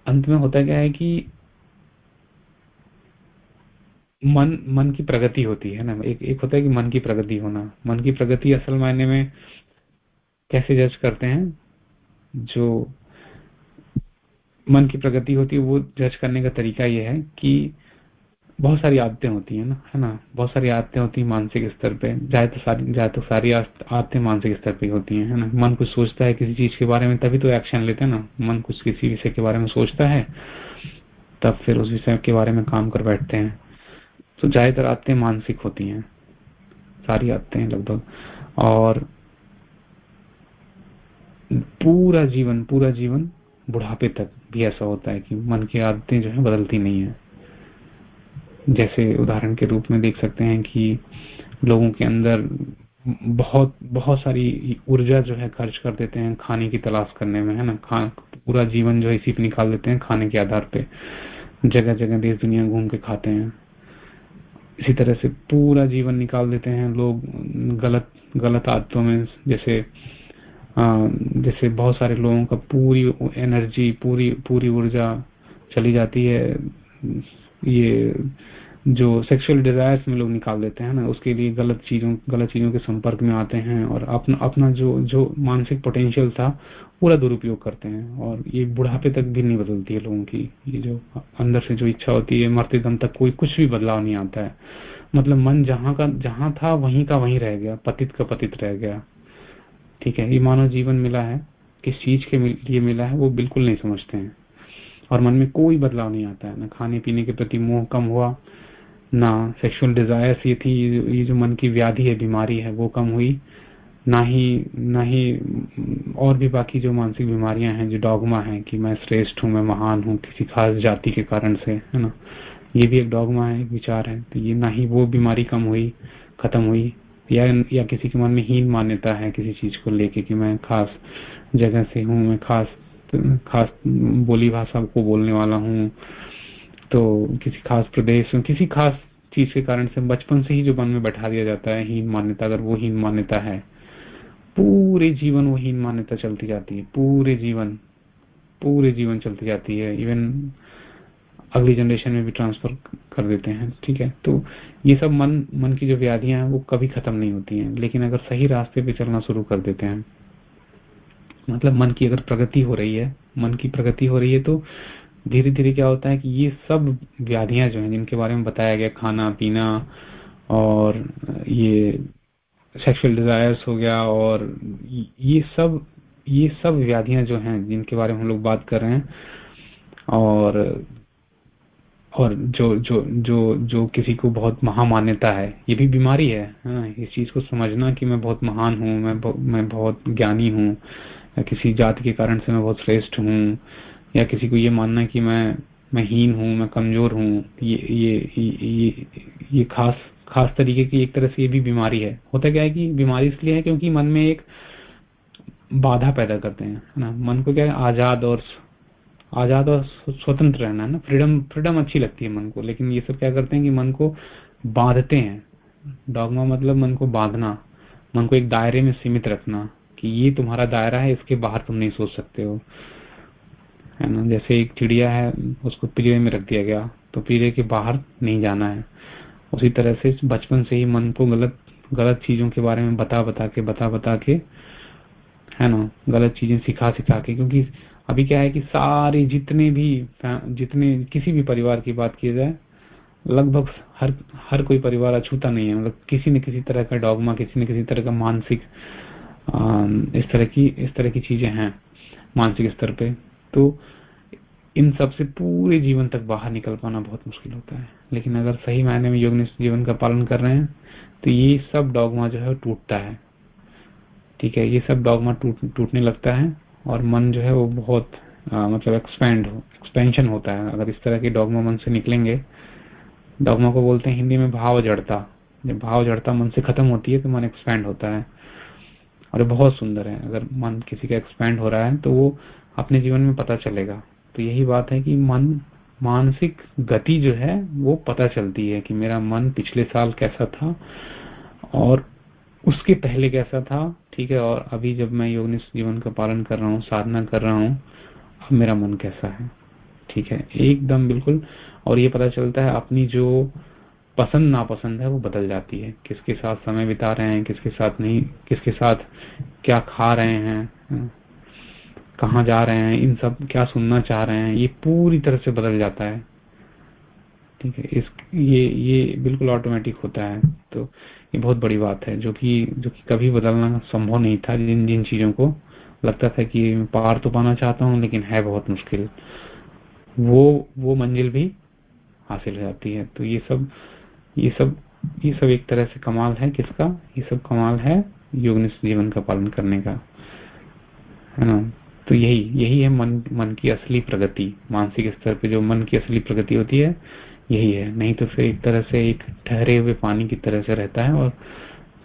अंत में होता क्या है कि मन मन की प्रगति होती है ना? एक एक होता है कि मन की प्रगति होना। मन की प्रगति असल मायने में कैसे जज करते हैं? जो मन की प्रगति होती है, वो जज करने का तरीका ये है कि बहुत सारी आदतें होती है ना है ना? बहुत सारी आदतें होती है मानसिक स्तर पे। जाए तो सारी, जाए तो सारी आदतें मानसिक स्तर पे होती हैं, है ना? मन कुछ सोचता है किसी चीज़ के बारे में, तभी तो एक्शन लेते हैं ना। मन कुछ किसी विषय के बारे में सोचता है, तब फिर उस विषय के बारे में काम कर बैठते हैं। तो ज़्यादातर आदतें मानसिक होती हैं, सारी आदतें लगभग। और पूरा जीवन पूरा जीवन बुढ़ापे तक भी ऐसा होता है कि मन की आदतें जो है बदलती नहीं है। जैसे उदाहरण के रूप में देख सकते हैं कि लोगों के अंदर बहुत बहुत सारी ऊर्जा जो है खर्च कर देते हैं खाने की तलाश करने में, है ना? खा, पूरा जीवन जो है इसी पे निकाल देते हैं खाने के आधार पे। जगह जगह देश, दुनिया घूम के खाते हैं। इसी तरह से पूरा जीवन निकाल देते हैं लोग गलत गलत आदतों में। जैसे जैसे बहुत सारे लोगों का पूरी एनर्जी पूरी पूरी ऊर्जा चली जाती है। ये जो सेक्सुअल डिजायर्स में लोग निकाल देते हैं ना, उसके लिए गलत चीज़ों गलत चीज़ों के संपर्क में आते हैं और अपना अपना जो जो मानसिक पोटेंशियल था, पूरा दुरुपयोग करते हैं। और ये बुढ़ापे तक भी नहीं बदलती है लोगों की। ये जो अंदर से जो इच्छा होती है मरते दम तक कोई, कुछ भी बदलाव नहीं आता है। मतलब मन जहाँ का, जहाँ था, वहीं का वहीं रह गया, पतित का पतित रह गया। ठीक है, ये मानव जीवन मिला है, किस चीज़ के लिए मिला है, वो बिल्कुल नहीं समझते हैं। और मन में कोई बदलाव नहीं आता है, ना खाने पीने के प्रति मोह कम हुआ, ना सेक्सुअल डिजायर्स ये थी, ये जो मन की व्याधि है, बीमारी है, वो कम हुई, ना ही ना ही और भी बाकी जो मानसिक बीमारियाँ हैं, जो डॉगमा है कि मैं श्रेष्ठ हूँ, मैं महान हूँ, किसी खास जाति के कारण से, है ना? ये भी एक डॉगमा है, एक विचार है तो ये ना ही वो बीमारी कम हुई, खत्म हुई या या किसी के मन में हीन मान्यता है किसी चीज़ को लेके कि मैं खास जगह से हूँ, मैं खास खास बोली भाषा को बोलने वाला हूँ तो किसी खास प्रदेश में किसी खास चीज़ के कारण से बचपन से ही जो मन में बैठा दिया जाता है हीन मान्यता, अगर वो हीन मान्यता है, पूरे जीवन वो हीन मान्यता चलती जाती है, पूरे जीवन पूरे जीवन चलती जाती है इवन अगली जनरेशन में भी ट्रांसफ़र कर देते हैं, ठीक है? तो ये सब मन मन की जो व्याधियाँ हैं, वो कभी खत्म नहीं होती हैं। लेकिन अगर सही रास्ते पे चलना शुरू कर देते हैं मतलब मन की अगर प्रगति हो रही है, मन की प्रगति हो रही है तो धीरे धीरे क्या होता है कि ये सब व्याधियाँ जो हैं, जिनके बारे में बताया गया, खाना, पीना और ये सेक्सुअल डिजायर्स हो गया और ये सब ये सब व्याधियाँ जो हैं, जिनके बारे में हम लोग बात कर रहे हैं और और जो जो जो जो किसी को बहुत महामान्यता है, ये भी बीमारी है। ना इस चीज़ को समझना कि मैं बहुत महान हूँ, मैं मैं बहुत ज्ञानी हूँ किसी जाति के कारण से मैं बहुत श्रेष्ठ हूँ, या किसी को ये मानना कि मैं मैं हीन हूँ, मैं कमज़ोर हूँ, ये ये ये ये खास खास तरीके की एक तरह से ये भी बीमारी है। होता क्या है कि बीमारी इसलिए है क्योंकि मन में एक बाधा पैदा करते हैं ना? मन को क्या है? आज़ाद और आज़ाद और स्वतंत्र रहना है ना। फ्रीडम फ्रीडम अच्छी लगती है मन को, लेकिन ये सब क्या करते हैं कि मन को बांधते हैं। डॉगमा मतलब मन को बांधना, मन को एक दायरे में सीमित रखना कि ये तुम्हारा दायरा है, इसके बाहर तुम नहीं सोच सकते हो। है ना, जैसे एक चिड़िया है, उसको पिंजरे में रख दिया गया तो पिंजरे के बाहर नहीं जाना है। उसी तरह से बचपन से ही मन को गलत गलत चीज़ों के बारे में बता बता के बता बता के, है ना, गलत चीज़ें सिखा सिखा के, क्योंकि अभी क्या है कि सारे जितने भी जितने किसी भी परिवार की बात की जाए, लगभग हर हर कोई परिवार अछूता नहीं है। मतलब किसी न किसी तरह का डॉगमा, किसी न किसी तरह का मानसिक इस तरह की, इस तरह की चीज़ें हैं मानसिक स्तर पे। तो इन सबसे पूरे जीवन तक बाहर निकल पाना बहुत मुश्किल होता है। लेकिन अगर सही मायने में योग जीवन का पालन कर रहे हैं तो ये सब डॉगमा जो है टूटता है। ठीक है, ये सब डॉगमा टूट, टूटने लगता है। और मन जो है वो बहुत आ, मतलब एक्सपेंड हो एक्सपेंशन होता है। अगर इस तरह के डॉगमा मन से निकलेंगे डॉगमा को बोलते हैं हिंदी में भाव जड़ता। जब भाव जड़ता मन से खत्म होती है तो मन एक्सपैंड होता है। और बहुत सुंदर है। अगर मन किसी का एक्सपैंड हो रहा है तो वो अपने जीवन में पता चलेगा। तो यही बात है कि मन मानसिक गति जो है वो पता चलती है कि मेरा मन पिछले साल कैसा था और उसके पहले कैसा था। ठीक है, और अभी जब मैं योग जीवन का पालन कर रहा हूँ, साधना कर रहा हूँ, अब मेरा मन कैसा है? ठीक है, एकदम बिल्कुल। और ये पता चलता है, अपनी जो पसंद नापसंद है, वो बदल जाती है। किसके साथ समय बिता रहे हैं, किसके साथ नहीं, किसके साथ क्या खा रहे हैं कहाँ जा रहे हैं, इन सब क्या सुनना चाह रहे हैं, ये पूरी तरह से बदल जाता है। ठीक है, इस, ये ये बिल्कुल ऑटोमेटिक होता है। तो ये बहुत बड़ी बात है, जो कि जो कि कभी बदलना संभव नहीं था जिन जिन चीज़ों को। लगता था कि पार तो पाना चाहता हूँ, लेकिन है बहुत मुश्किल। वो वो मंजिल भी हासिल हो जाती है। तो ये सब ये सब ये सब एक तरह से कमाल है किसका? ये सब कमाल है योग जीवन का पालन करने का। है ना? तो यही यही है मन मन की असली प्रगति, मानसिक स्तर पे जो मन की असली प्रगति होती है यही है। नहीं तो फिर एक तरह से एक ठहरे हुए पानी की तरह से रहता है और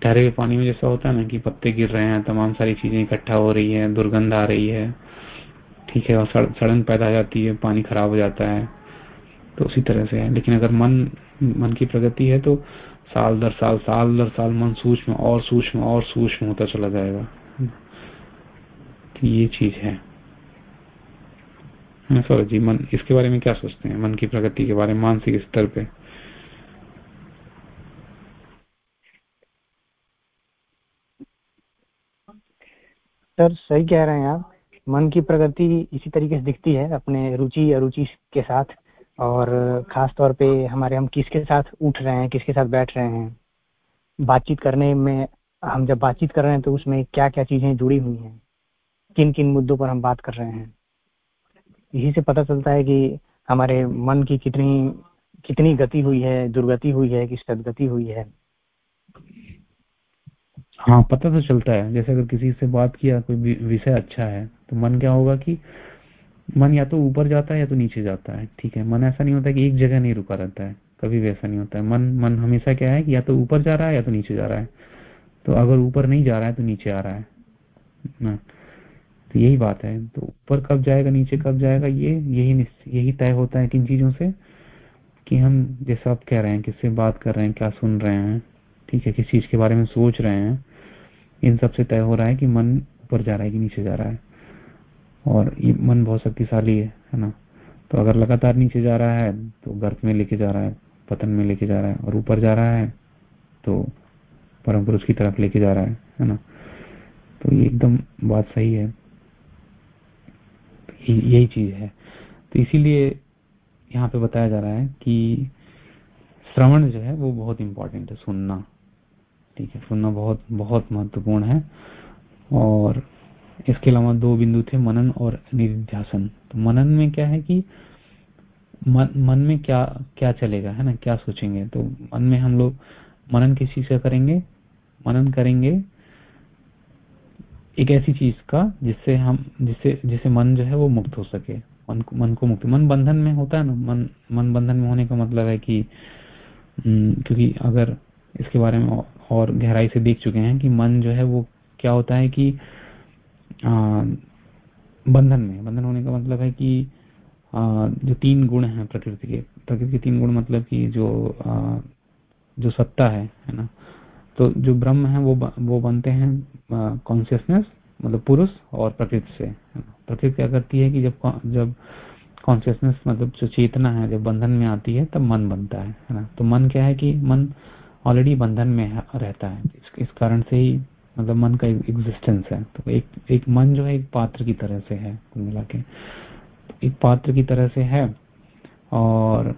ठहरे हुए पानी में जैसा होता है ना कि पत्ते गिर रहे हैं, तमाम सारी चीज़ें इकट्ठा हो रही है, दुर्गंध आ रही है, ठीक है, और सड़न पैदा हो जाती है, पानी खराब हो जाता है तो उसी तरह से है। लेकिन अगर मन मन की प्रगति है तो साल दर साल साल दर साल मन सूक्ष्म और सूक्ष्म और सूक्ष्म होता चला जाएगा। तो ये चीज़ है। सौरभ जी मन, इसके बारे में क्या सोचते हैं? मन की प्रगति के बारे में, मानसिक स्तर पे? सर, सही कह रहे हैं आप। मन की प्रगति इसी तरीके से दिखती है, अपने रुचि, अरुचि के साथ। और खास तौर पे हमारे, हम किसके साथ उठ रहे हैं, किसके साथ बैठ रहे हैं? बातचीत करने में, हम जब बातचीत कर रहे हैं तो उसमें क्या क्या चीज़ें जुड़ी हुई हैं? किन किन मुद्दों पर हम बात कर रहे हैं? यही से पता चलता है कि हमारे मन की कितनी कितनी गति हुई है, दुर्गति हुई है कि सदगति हुई है। हाँ पता तो चलता है। जैसे अगर किसी से बात किया, कोई विषय अच्छा है तो मन क्या होगा कि मन या तो ऊपर जाता है या तो नीचे जाता है, ठीक है? मन ऐसा नहीं होता कि एक जगह नहीं रुका रहता है, कभी भी ऐसा नहीं होता है। मन मन हमेशा क्या है कि या तो ऊपर जा रहा है या तो नीचे जा रहा है। तो अगर ऊपर नहीं जा रहा है तो नीचे आ रहा है, ना? तो यही बात है। तो ऊपर कब जाएगा, नीचे कब जाएगा, ये, यही यही तय होता है किन चीज़ों से कि हम जैसा आप कह रहे हैं, किससे बात कर रहे हैं, क्या सुन रहे हैं, ठीक है, किस चीज़ के बारे में सोच रहे हैं, इन सबसे तय हो रहा है कि मन ऊपर जा रहा है कि नीचे जा रहा है। और ये मन बहुत शक्तिशाली है है ना? तो अगर लगातार नीचे जा रहा है तो गर्भ में लेके जा रहा है, पतन में लेके जा रहा है, और ऊपर जा रहा है तो परम पुरुष की तरफ़ लेके जा रहा है है ना? तो ये एकदम बात सही है। यही चीज़ है। तो इसीलिए यहाँ पे बताया जा रहा है कि श्रवण जो है वो बहुत इंपॉर्टेंट है, सुनना। ठीक है, सुनना बहुत बहुत महत्वपूर्ण है। और इसके अलावा दो बिंदु थे, मनन और निध्यासन तो मनन में क्या है कि मन मन में क्या क्या चलेगा, है ना, क्या सोचेंगे? तो मन में हम लोग मनन किस चीज़ का करेंगे? मनन करेंगे एक ऐसी चीज़ का जिससे हम जिससे जिससे मन जो है वो मुक्त हो सके। मन को मन को मुक्ति। मन बंधन में होता है ना? मन मन बंधन में होने का मतलब है कि क्योंकि अगर इसके बारे में और गहराई से देख चुके हैं कि मन जो है वो क्या होता है कि आ, बंधन में। बंधन होने का मतलब है कि आ, जो तीन गुण हैं प्रकृति के। प्रकृति के तीन गुण मतलब कि जो आ, जो सत्ता है है ना? तो जो ब्रह्म है वो वो बनते हैं कॉन्शियसनेस मतलब पुरुष और प्रकृति से। प्रकृति क्या करती है कि जब जब कॉन्शियसनेस मतलब जो चेतना है जब बंधन में आती है तब मन बनता है है ना? तो मन क्या है कि मन ऑलरेडी बंधन में रहता है। इस, इस कारण से ही मतलब मन का एग्जिस्टेंस है। तो एक एक मन जो है एक पात्र की तरह से है कुल मिला के। एक पात्र की तरह से है और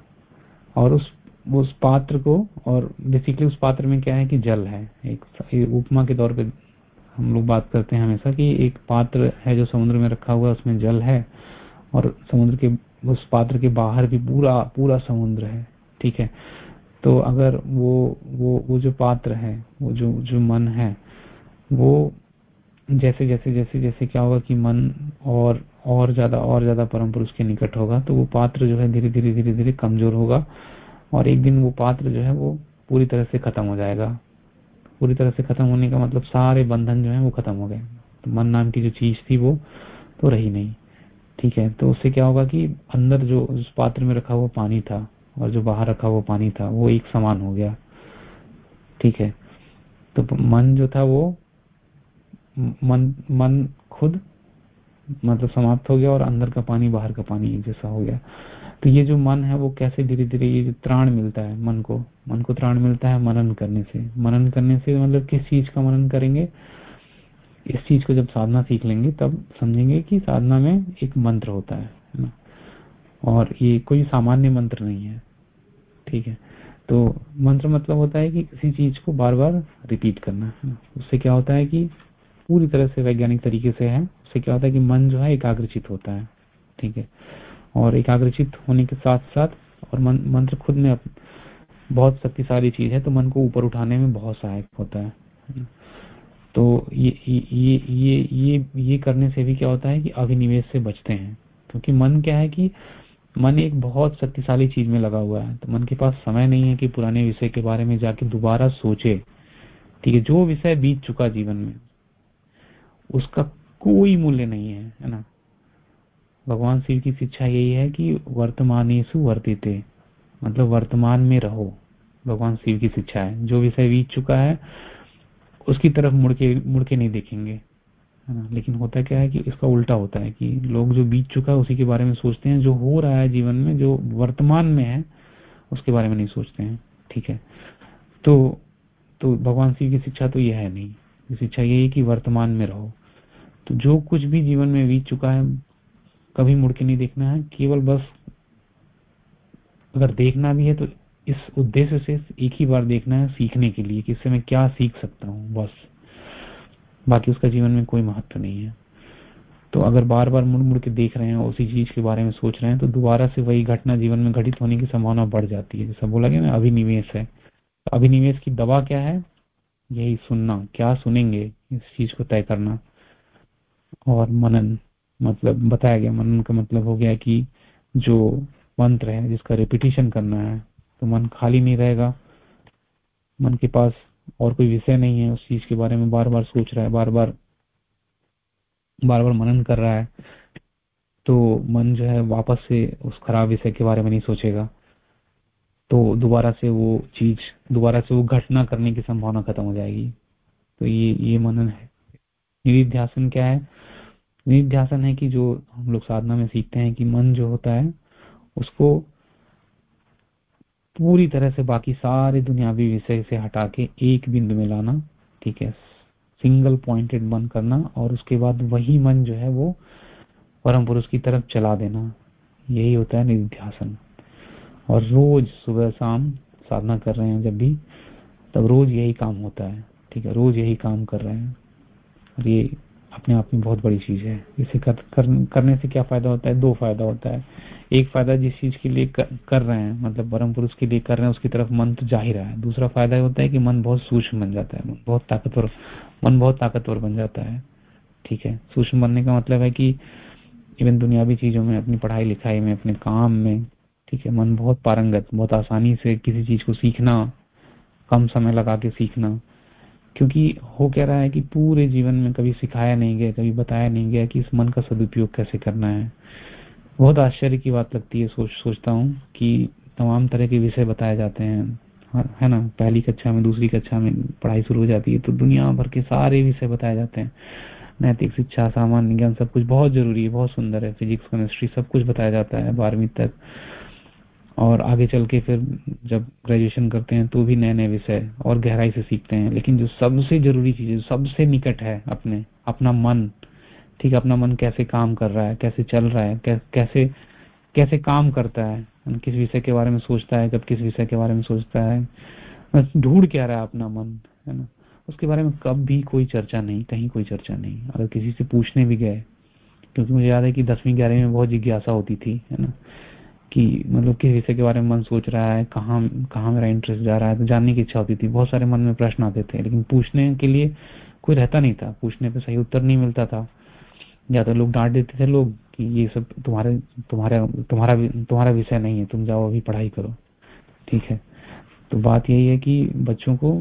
और उस उस पात्र को और बेसिकली उस पात्र में क्या है कि जल है। एक उपमा के तौर पे हम लोग बात करते हैं हमेशा कि एक पात्र है जो समुद्र में रखा हुआ है, उसमें जल है और समुद्र के, उस पात्र के बाहर भी पूरा पूरा समुद्र है, ठीक है? तो अगर वो वो वो जो पात्र है, वो जो जो मन है, वो जैसे जैसे जैसे जैसे क्या होगा कि मन और और ज़्यादा और ज़्यादा परम पुरुष के निकट होगा तो वो पात्र जो है धीरे धीरे धीरे धीरे कमज़ोर होगा। और एक दिन वो पात्र जो है वो पूरी तरह से खत्म हो जाएगा। पूरी तरह से खत्म होने का मतलब सारे बंधन जो है वो खत्म हो गए। तो मन नाम की जो चीज़ थी वो तो रही नहीं। ठीक है तो उससे क्या होगा कि अंदर जो उस पात्र में रखा हुआ पानी था और जो बाहर रखा हुआ पानी था वो एक समान हो गया। ठीक है तो मन जो था वो मन मन खुद मतलब समाप्त हो गया और अंदर का पानी बाहर का पानी एक जैसा हो गया। तो ये जो मन है वो कैसे धीरे धीरे ये त्राण मिलता है मन को मन को त्राण मिलता है मनन करने से। मनन करने से मतलब किस चीज़ का मनन करेंगे? इस चीज़ को जब साधना सीख लेंगे तब समझेंगे कि साधना में एक मंत्र होता है ना? और ये कोई सामान्य मंत्र नहीं है, ठीक है? तो मंत्र मतलब होता है कि किसी चीज़ को बार बार रिपीट करना, है उससे क्या होता है कि पूरी तरह से वैज्ञानिक तरीके से है, उससे क्या होता है कि मन जो है एकाग्रचित होता है, ठीक है? और एकाग्रचित होने के साथ साथ और मन, मंत्र खुद में बहुत शक्तिशाली चीज़ है तो मन को ऊपर उठाने में बहुत सहायक होता है। तो ये ये ये ये ये करने से भी क्या होता है कि अभिनिवेश से बचते हैं क्योंकि मन क्या है कि मन एक बहुत शक्तिशाली चीज़ में लगा हुआ है तो मन के पास समय नहीं है कि पुराने विषय के बारे में जाके दोबारा सोचे। ठीक है जो विषय बीत चुका जीवन में उसका कोई मूल्य नहीं है है ना? भगवान शिव की शिक्षा यही है कि वर्तमानेशु वर्तिते मतलब वर्तमान में रहो, भगवान शिव की शिक्षा है। जो विषय बीत चुका है, उसकी तरफ़ मुड़ के मुड़ के नहीं देखेंगे, है ना? लेकिन होता क्या है कि इसका उल्टा होता है कि लोग जो बीत चुका है, उसी के बारे में सोचते हैं। जो हो रहा है जीवन में, जो वर्तमान में है, उसके बारे में नहीं सोचते हैं, ठीक है? तो तो भगवान शिव की शिक्षा तो यह है नहीं। शिक्षा यही कि वर्तमान में रहो। तो जो कुछ भी जीवन में बीत चुका है कभी मुड़ के नहीं देखना है, केवल बस अगर देखना भी है तो इस उद्देश्य से एक ही बार देखना है सीखने के लिए कि इससे मैं क्या सीख सकता हूँ, बस। बाकी उसका जीवन में कोई महत्व नहीं है। तो अगर बार बार मुड़ मुड़ के देख रहे हैं, उसी चीज़ के बारे में सोच रहे हैं तो दोबारा से वही घटना जीवन में घटित होने की संभावना बढ़ जाती है। जैसा बोला गया अभिनिवेश है। तो अभिनिवेश की दवा क्या है? यही सुनना। क्या सुनेंगे? इस चीज़ को तय करना। और मनन। मतलब बताया गया मनन का मतलब हो गया कि जो मंत्र है, जिसका रिपीटिशन करना है तो मन खाली नहीं रहेगा। मन के पास और कोई विषय नहीं है, उस चीज़ के बारे में बार बार सोच रहा है बार बार बार बार मनन कर रहा है तो मन जो है वापस से उस खराब विषय के बारे में नहीं सोचेगा। तो दोबारा से वो चीज़, दोबारा से वो घटना करने की संभावना खत्म हो जाएगी। तो ये ये मनन है। निधिध्यासन क्या है? निधिध्यासन है कि जो हम लोग साधना में सीखते हैं कि मन जो होता है, उसको पूरी तरह से बाकी सारे दुनियावी विषय से हटा के एक बिंदु में लाना, ठीक है सिंगल पॉइंटेड मन करना और उसके बाद वही मन जो है वो परम पुरुष की तरफ़ चला देना। यही होता है निध्यासन। और रोज सुबह शाम साधना कर रहे हैं जब भी, तब रोज यही काम होता है, ठीक है, रोज यही काम कर रहे हैं। और ये अपने आप में बहुत बड़ी चीज़ है। इसे कर, कर, करने से क्या फ़ायदा होता है? दो फ़ायदा होता है। एक फ़ायदा जिस चीज़ के लिए कर, कर रहे हैं मतलब परम पुरुष के लिए कर रहे हैं उसकी तरफ़ मन तो जा ही रहा है। दूसरा फ़ायदा होता है कि मन बहुत सूक्ष्म बन जाता है। बहुत ताकतवर मन बहुत ताकतवर बन जाता है। ठीक है? सूक्ष्म बनने का मतलब है कि इवन दुनियावी चीज़ों में अपनी पढ़ाई लिखाई में अपने काम में ठीक है? मन बहुत पारंगत बहुत आसानी से किसी चीज़ को सीखना कम समय लगा के सीखना क्योंकि हो कह रहा है कि पूरे जीवन में कभी सिखाया नहीं गया कभी बताया नहीं गया कि इस मन का सदुपयोग कैसे करना है। बहुत आश्चर्य की बात लगती है सोच सोचता हूँ कि तमाम तरह के विषय बताए जाते हैं। हाँ, है ना? पहली कक्षा में दूसरी कक्षा में पढ़ाई शुरू हो जाती है तो दुनिया भर के सारे विषय बताए जाते हैं। नैतिक शिक्षा सामान्य ज्ञान सब कुछ बहुत ज़रूरी है बहुत सुंदर है फिजिक्स केमिस्ट्री सब कुछ बताया जाता है बारहवीं तक। और आगे चल के फिर जब ग्रेजुएशन करते हैं तो भी नए नए विषय और गहराई से सीखते हैं। लेकिन जो सबसे ज़रूरी चीज़ सबसे निकट है अपने, अपना मन, ठीक है, अपना मन कैसे काम कर रहा है, कैसे चल रहा है कैसे कैसे काम करता है किस विषय के बारे में सोचता है, कब किस विषय के बारे में सोचता है ढूंढ क्या रहा है अपना मन, है ना? उसके बारे में कब भी कोई चर्चा नहीं, कहीं कोई चर्चा नहीं। अगर किसी से पूछने भी गए, क्योंकि मुझे याद है कि दसवीं ग्यारहवीं में बहुत जिज्ञासा होती थी, है ना? कि मतलब किस विषय के बारे में मन सोच रहा है, कहाँ कहाँ मेरा इंटरेस्ट जा रहा है तो जानने की इच्छा होती थी। बहुत सारे मन में प्रश्न आते थे, लेकिन पूछने के लिए कोई रहता नहीं था। पूछने पे सही उत्तर नहीं मिलता था। या तो लोग डांट देते थे लोग कि ये सब तुम्हारे तुम्हारे, तुम्हारा तुम्हारा विषय नहीं है, तुम जाओ अभी पढ़ाई करो। ठीक है। तो बात यही है कि बच्चों को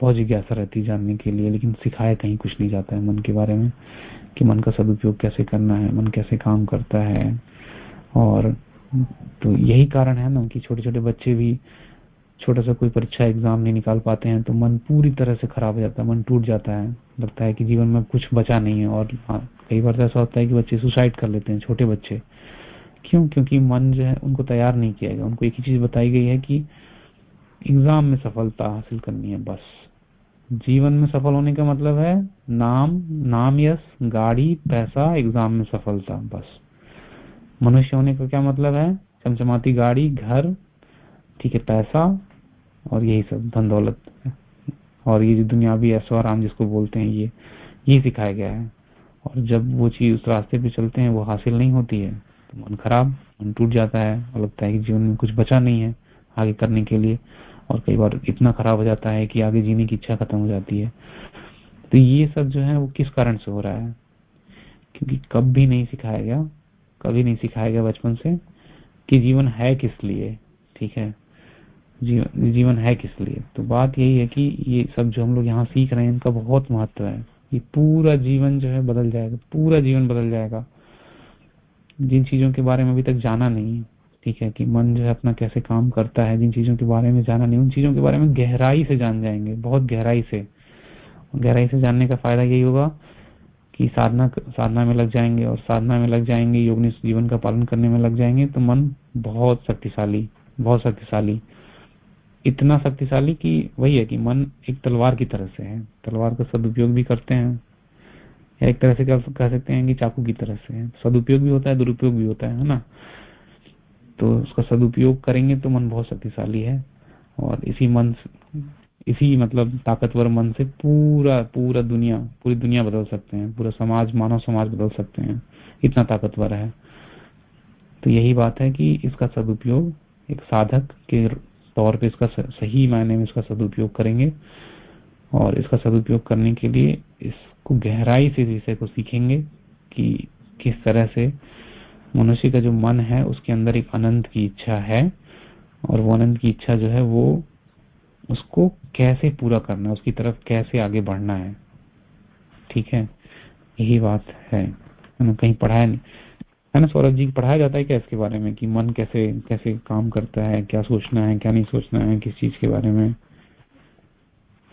बहुत जिज्ञासा रहती है जानने के लिए, लेकिन सिखाया कहीं कुछ नहीं जाता है मन के बारे में, कि मन का सदुपयोग कैसे करना है, मन कैसे काम करता है। और तो यही कारण है ना कि छोटे छोटे बच्चे भी छोटा सा कोई परीक्षा एग्ज़ाम नहीं निकाल पाते हैं तो मन पूरी तरह से खराब हो जाता है मन टूट जाता है। लगता है कि जीवन में कुछ बचा नहीं है और हाँ, कई बार तो ऐसा होता है कि बच्चे सुसाइड कर लेते हैं छोटे बच्चे। क्यों? क्योंकि मन जो है उनको तैयार नहीं किया गया। उनको एक ही चीज़ बताई गई है कि एग्ज़ाम में सफलता हासिल करनी है बस। जीवन में सफल होने का मतलब है नाम नाम यश गाड़ी पैसा एग्ज़ाम में सफलता बस। मनुष्य होने का क्या मतलब है? चमचमाती गाड़ी, घर, ठीक है, पैसा और यही सब धन दौलत और ये जो दुनियावी ऐसो आराम जिसको बोलते हैं, ये ये सिखाया गया है। और जब वो चीज़ उस रास्ते पे चलते हैं, वो हासिल नहीं होती है तो मन खराब, मन टूट जाता है और लगता है कि जीवन में कुछ बचा नहीं है आगे करने के लिए। और कई बार इतना खराब हो जाता है कि आगे जीने की इच्छा खत्म हो जाती है। तो ये सब जो है, वो किस कारण से हो रहा है? क्योंकि कब भी नहीं सिखाया गया। कभी नहीं सिखाया गया बचपन से, कि जीवन है किस लिए, ठीक है? जीवन जीवन है किस लिए? तो बात यही है कि ये सब जो हम लोग यहाँ सीख रहे हैं, इनका बहुत महत्व है। ये पूरा जीवन जो है बदल जाएगा, पूरा जीवन बदल जाएगा। जिन चीज़ों के बारे में अभी तक जाना नहीं है ठीक है, कि मन जो है अपना कैसे काम करता है, जिन चीज़ों के बारे में जाना नहीं, उन चीज़ों के बारे में गहराई से जान जाएँगे, बहुत गहराई से। गहराई से जानने का फ़ायदा यही होगा कि साधना साधना में लग जाएँगे और साधना में लग जाएँगे, योग जीवन का पालन करने में लग जाएँगे तो मन बहुत शक्तिशाली बहुत शक्तिशाली। इतना शक्तिशाली कि वही है कि मन एक तलवार की तरह से है। तलवार का सदुपयोग भी करते हैं। या एक तरह से कह सकते हैं कि चाकू की तरह से है। सदुपयोग भी होता है, दुरुपयोग भी होता है ना? तो उसका सदुपयोग करेंगे तो मन बहुत शक्तिशाली है। और इसी मन इसी मतलब ताकतवर मन से पूरा पूरा दुनिया, पूरी दुनिया बदल सकते हैं, पूरा समाज, मानव समाज बदल सकते हैं। इतना ताकतवर है। तो यही बात है कि इसका सदुपयोग एक साधक के तौर पे इसका सही मायने में इसका सदुपयोग करेंगे और इसका सदुपयोग करने के लिए इसको गहराई से विषय को सीखेंगे कि किस तरह से मनुष्य का जो मन है उसके अंदर एक अनंत की इच्छा है और वो अनंत की इच्छा जो है वो उसको कैसे पूरा करना है, उसकी तरफ़ कैसे आगे बढ़ना है। ठीक है? यही बात है। कहीं पढ़ाया नहीं। है ना, सौरभ जी, पढ़ाया जाता है क्या इसके बारे में कि मन कैसे कैसे काम करता है, क्या सोचना है, क्या नहीं सोचना है, किस चीज़ के बारे में?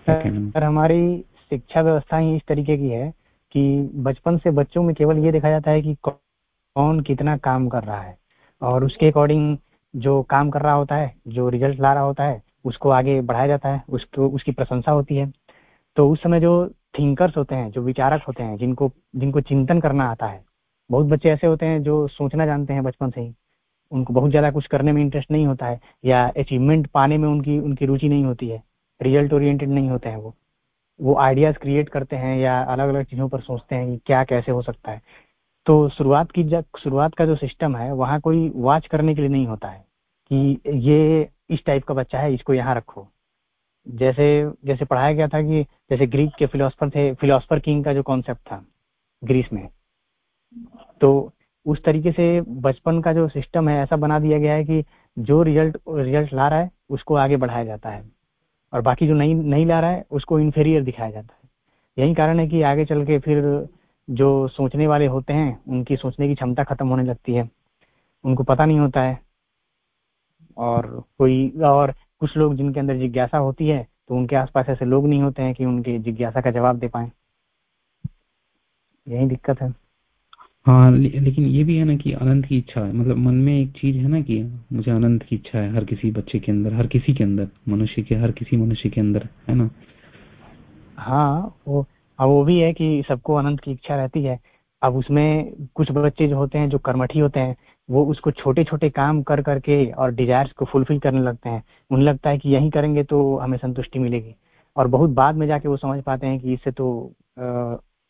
सर, हमारी शिक्षा व्यवस्था ही इस तरीके की है कि बचपन से बच्चों में केवल ये देखा जाता है कि, कौन कितना काम कर रहा है। और उसके अकॉर्डिंग जो काम कर रहा होता है, जो रिज़ल्ट ला रहा होता है उसको आगे बढ़ाया जाता है उसको उसकी प्रशंसा होती है। तो उस समय जो थिंकर्स होते हैं, जो विचारक होते हैं, जिनको जिनको चिंतन करना आता है, बहुत बच्चे ऐसे होते हैं जो सोचना जानते हैं बचपन से ही। उनको बहुत ज़्यादा कुछ करने में इंटरेस्ट नहीं होता है, या अचीवमेंट पाने में उनकी उनकी रुचि नहीं होती है रिज़ल्ट ओरिएंटेड नहीं होते हैं वो। वो आइडियाज़ क्रिएट करते हैं या अलग अलग चीज़ों पर सोचते हैं कि क्या कैसे हो सकता है। तो शुरुआत की जब, शुरुआत का जो सिस्टम है, वहाँ कोई वॉच करने के लिए नहीं होता है, कि ये इस टाइप का बच्चा है, इसको यहाँ रखो। जैसे जैसे पढ़ाया गया था कि जैसे ग्रीक के फिलोसफर थे फिलोसफर किंग का जो कॉन्सेप्ट था ग्रीस में। तो उस तरीके से बचपन का जो सिस्टम है, ऐसा बना दिया गया है कि जो रिज़ल्ट रिज़ल्ट ला रहा है, उसको आगे बढ़ाया जाता है। और बाकी जो नहीं नहीं ला रहा है, उसको इन्फेरियर दिखाया जाता है। यही कारण है कि आगे चल के फिर जो सोचने वाले होते हैं, उनकी सोचने की क्षमता खत्म होने लगती है। उनको पता नहीं होता है। और कोई और कुछ लोग जिनके अंदर जिज्ञासा होती है तो उनके आसपास ऐसे लोग नहीं होते हैं कि उनके जिज्ञासा का जवाब दे पाए। यही दिक्कत है। हाँ ले, लेकिन ये भी है ना कि अनंत की इच्छा है। मतलब मन में एक चीज़ है ना कि मुझे अनंत की इच्छा है हर किसी बच्चे के अंदर हर किसी के अंदर मनुष्य के हर किसी मनुष्य के अंदर है ना? हाँ वो अब वो भी है कि सबको अनंत की इच्छा रहती है। अब उसमें कुछ बच्चे जो होते हैं जो कर्मठी होते हैं वो उसको छोटे छोटे काम कर करके और डिजायर्स को फुलफिल करने लगते हैं। उन्हें लगता है कि यही करेंगे तो हमें संतुष्टि मिलेगी। और बहुत बाद में जाके वो समझ पाते हैं कि इससे तो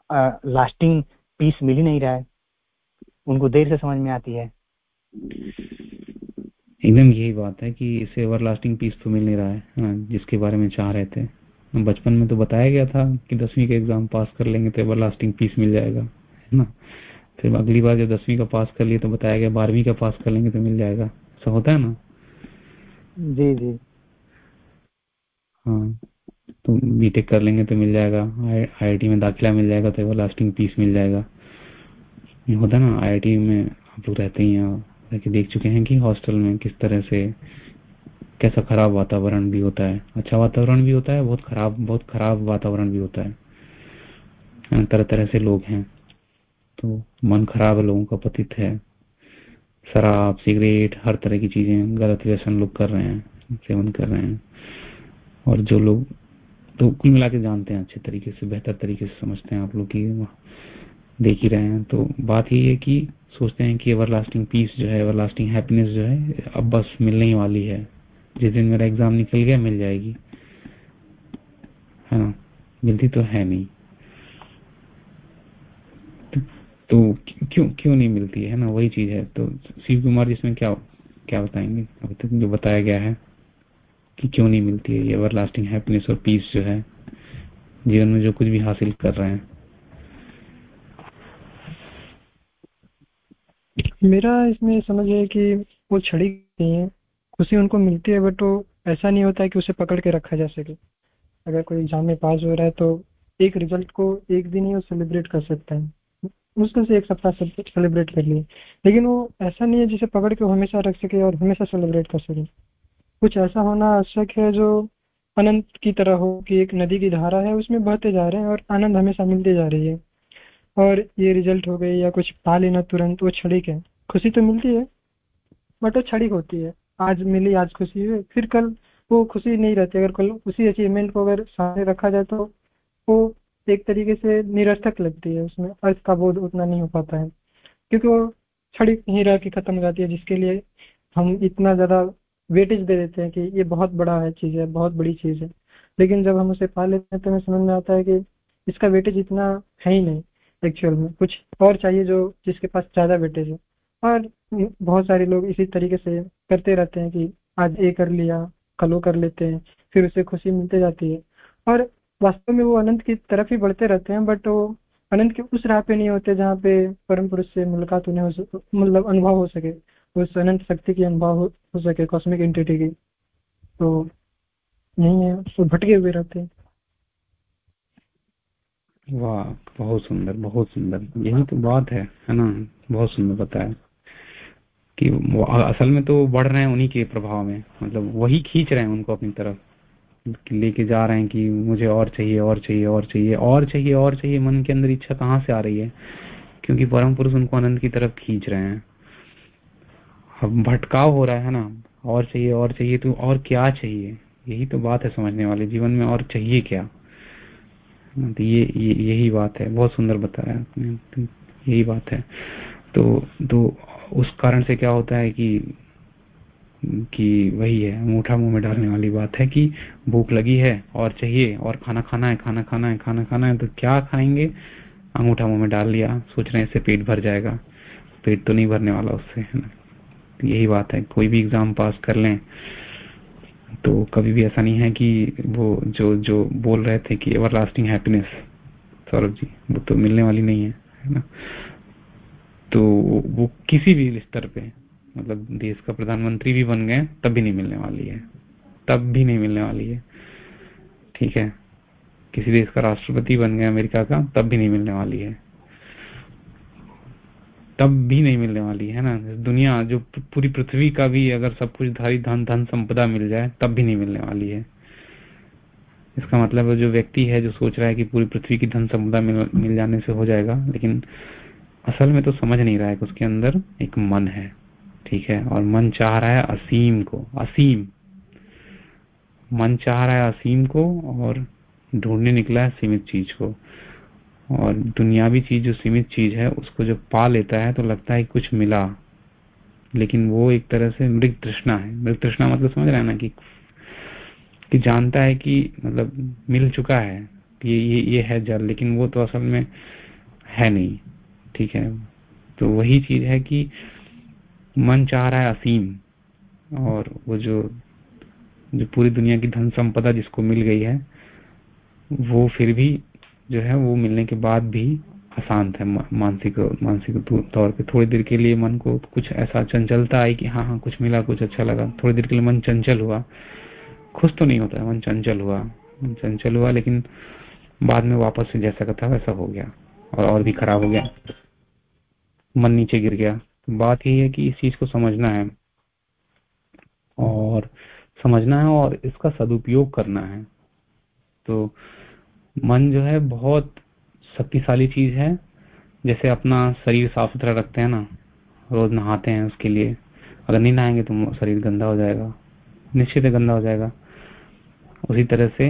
लास्टिंग पीस मिल ही नहीं रहा है। उनको देर से समझ में आती है। एकदम यही बात है कि इसे एवर लास्टिंग पीस तो मिल नहीं रहा है हाँ, जिसके बारे में चाह रहे थे। बचपन में तो बताया गया था कि दसवीं का एग्ज़ाम पास कर लेंगे तो एवर लास्टिंग पीस मिल जाएगा है ना? फिर अगली बार जब दसवीं का पास कर लिए तो बताया गया बारहवीं का पास कर लेंगे तो मिल जाएगा। ऐसा होता है ना? जी जी। हाँ तो बीटेक कर लेंगे तो मिल जाएगा। आईआईटी में दाखिला मिल जाएगा तो लास्टिंग पीस मिल जाएगा। होता है ना आईआईटी में आप लोग रहते ही हैं देख चुके हैं कि हॉस्टल में किस तरह से कैसा खराब वातावरण भी होता है। अच्छा वातावरण भी होता है बहुत खराब बहुत खराब वातावरण भी होता है। तरह तरह से लोग हैं। तो मन खराब लोगों का पतित है। शराब, सिगरेट, हर तरह की चीज़ें गलत व्यसन लोग कर रहे हैं, सेवन कर रहे हैं। और जो लोग तो कुल मिला के जानते हैं, अच्छे तरीके से, बेहतर तरीके से समझते हैं आप लोग की देख ही रहे हैं। तो बात यही है कि सोचते हैं कि एवर लास्टिंग पीस जो है एवर लास्टिंग हैप्पीनेस जो है, अब बस मिलने ही वाली है। जिस दिन मेरा एग्ज़ाम निकल गया, मिल जाएगी। है ना? मिलती तो है नहीं तो, तो क्यों क्यों नहीं मिलती है ना? वही चीज़ है। तो शिव कुमार जिसमें क्या क्या बताएँगे? अभी तक जो बताया गया है कि क्यों नहीं मिलती है ये एवर लास्टिंग हैप्पीनेस और पीस जो है, जीवन में जो कुछ भी हासिल कर रहे हैं। मेरा इसमें समझ है कि वो छड़ी है, खुशी उनको मिलती है बट वो ऐसा नहीं होता है कि उसे पकड़ के रखा जा सके। अगर कोई एग्ज़ाम में पास हो रहा है तो एक रिज़ल्ट को एक दिन ही वो सेलिब्रेट कर सकता है। मुश्किल से एक सप्ताह सेलिब्रेट कर लिए। लेकिन वो ऐसा नहीं है जिसे पकड़ के हमेशा रख सके और हमेशा सेलिब्रेट कर सके। कुछ ऐसा होना आवश्यक है जो अनंत की तरह हो कि एक नदी की धारा है, उसमें बहते जा रहे हैं और आनंद हमेशा मिलते जा रही है। और ये रिज़ल्ट हो गई या कुछ पा लेना तुरंत, वो क्षणिक है। खुशी तो मिलती है बट वो क्षणिक होती है। आज मिली, आज खुशी हुई। फिर कल वो खुशी नहीं रहती। अगर कल उसी अचीवमेंट को अगर सामने रखा जाए तो वो एक तरीके से निरर्थक लगती है उसमें अर्थ का बोध उतना नहीं हो पाता है। क्योंकि वो छड़ी ही रह के खत्म हो जाती है, जिसके लिए हम इतना ज़्यादा वेटेज दे देते हैं कि ये बहुत बड़ा है चीज़ है, बहुत बड़ी चीज़ है। लेकिन जब हम उसे पा लेते हैं तो हमें समझ में आता है कि इसका वेटेज इतना है ही नहीं एक्चुअल में। कुछ और चाहिए जो, जिसके पास ज़्यादा वेटेज है। और बहुत सारे लोग इसी तरीके से करते रहते हैं कि आज ये कर लिया, कल वो कर लेते हैं, फिर उसे खुशी मिलते जाती है। और वास्तव में वो अनंत की तरफ़ ही बढ़ते रहते हैं बट वो अनंत के उस राह पे नहीं होते जहाँ पे परम पुरुष से मुलाकात उन्हें मतलब अनुभव हो सके उस अनंत शक्ति की अनुभव हो, हो सके कॉस्मिक एंटिटी की। तो यही है वो भटके हुए रहते हैं। वाह बहुत सुंदर बहुत सुंदर। यही तो बात है है ना? बहुत सुंदर बताया। कि असल में तो बढ़ रहे हैं उन्हीं के प्रभाव में मतलब वही खींच रहे हैं उनको अपनी तरफ़। लेके जा रहे हैं कि मुझे और चाहिए और चाहिए और चाहिए और चाहिए और चाहिए। मन के अंदर इच्छा कहाँ से आ रही है? क्योंकि परम पुरुष उनको आनंद की तरफ़ खींच रहे हैं। अब भटकाव हो रहा है ना और चाहिए और चाहिए तो और क्या चाहिए? यही तो बात है समझने वाले। जीवन में और चाहिए क्या? तो ये, ये यही बात है। बहुत सुंदर बताया आपने। यही बात है। तो तो उस कारण से क्या होता है कि कि वही है, अंगूठा मुँह में डालने वाली बात है कि भूख लगी है और चाहिए और खाना खाना है, खाना खाना है, खाना खाना है तो क्या खाएँगे? अंगूठा मुँह में डाल लिया, सोच रहे इससे पेट भर जाएगा। पेट तो नहीं भरने वाला उससे, है ना? यही बात है, कोई भी एग्ज़ाम पास कर लें तो कभी भी ऐसा नहीं है कि वो जो जो बोल रहे थे कि everlasting happiness Saurabh ji, वो तो मिलने वाली नहीं है है ना? तो वो किसी भी स्तर पे मतलब देश का प्रधानमंत्री भी बन गए तब भी नहीं मिलने वाली है। तब भी नहीं मिलने वाली है। ठीक है? किसी देश का राष्ट्रपति बन गए अमेरिका का तब भी नहीं मिलने वाली है। तब भी नहीं मिलने वाली है ना? दुनिया जो पूरी पृथ्वी का भी अगर सब कुछ धारी धन धन संपदा मिल जाए तब भी नहीं मिलने वाली है। इसका मतलब जो व्यक्ति है जो सोच रहा है कि पूरी पृथ्वी की धन संपदा मिल, मिल जाने से हो जाएगा लेकिन असल में तो समझ नहीं रहा है कि उसके अंदर एक मन है। ठीक है? और मन चाह रहा है असीम को, असीम। मन चाह रहा है असीम को और ढूँढने निकला है सीमित चीज़ को। और दुनियावी चीज़ जो सीमित चीज़ है, उसको जब पा लेता है तो लगता है कुछ मिला। लेकिन वो एक तरह से मृग तृष्णा है। मृग तृष्णा मतलब समझ रहे हैं ना कि कि जानता है कि मतलब मिल चुका है, ये ये ये है जल, लेकिन वो तो असल में है नहीं। ठीक है? तो वही चीज़ है कि मन चाह रहा है असीम। और वो जो जो पूरी दुनिया की धन संपदा जिसको मिल गई है, वो फिर भी जो है, वो मिलने के बाद भी अशांत है मानसिक मानसिक तौर पे। थोड़ी देर के लिए मन को कुछ ऐसा चंचलता आई कि हाँ हाँ कुछ मिला, कुछ अच्छा लगा। थोड़ी देर के लिए मन चंचल हुआ। खुश तो नहीं होता है, मन चंचल हुआ। मन चंचल हुआ, लेकिन बाद में वापस से जैसा का था वैसा हो गया। और और भी खराब हो गया। मन नीचे गिर गया। बात यही है कि इस चीज़ को समझना है और समझना है और इसका सदुपयोग करना है। तो मन जो है बहुत शक्तिशाली चीज़ है। जैसे अपना शरीर साफ़ सुथरा रखते हैं ना, रोज नहाते हैं उसके लिए। अगर नहीं नहाएँगे तो शरीर गंदा हो जाएगा, निश्चित गंदा हो जाएगा। उसी तरह से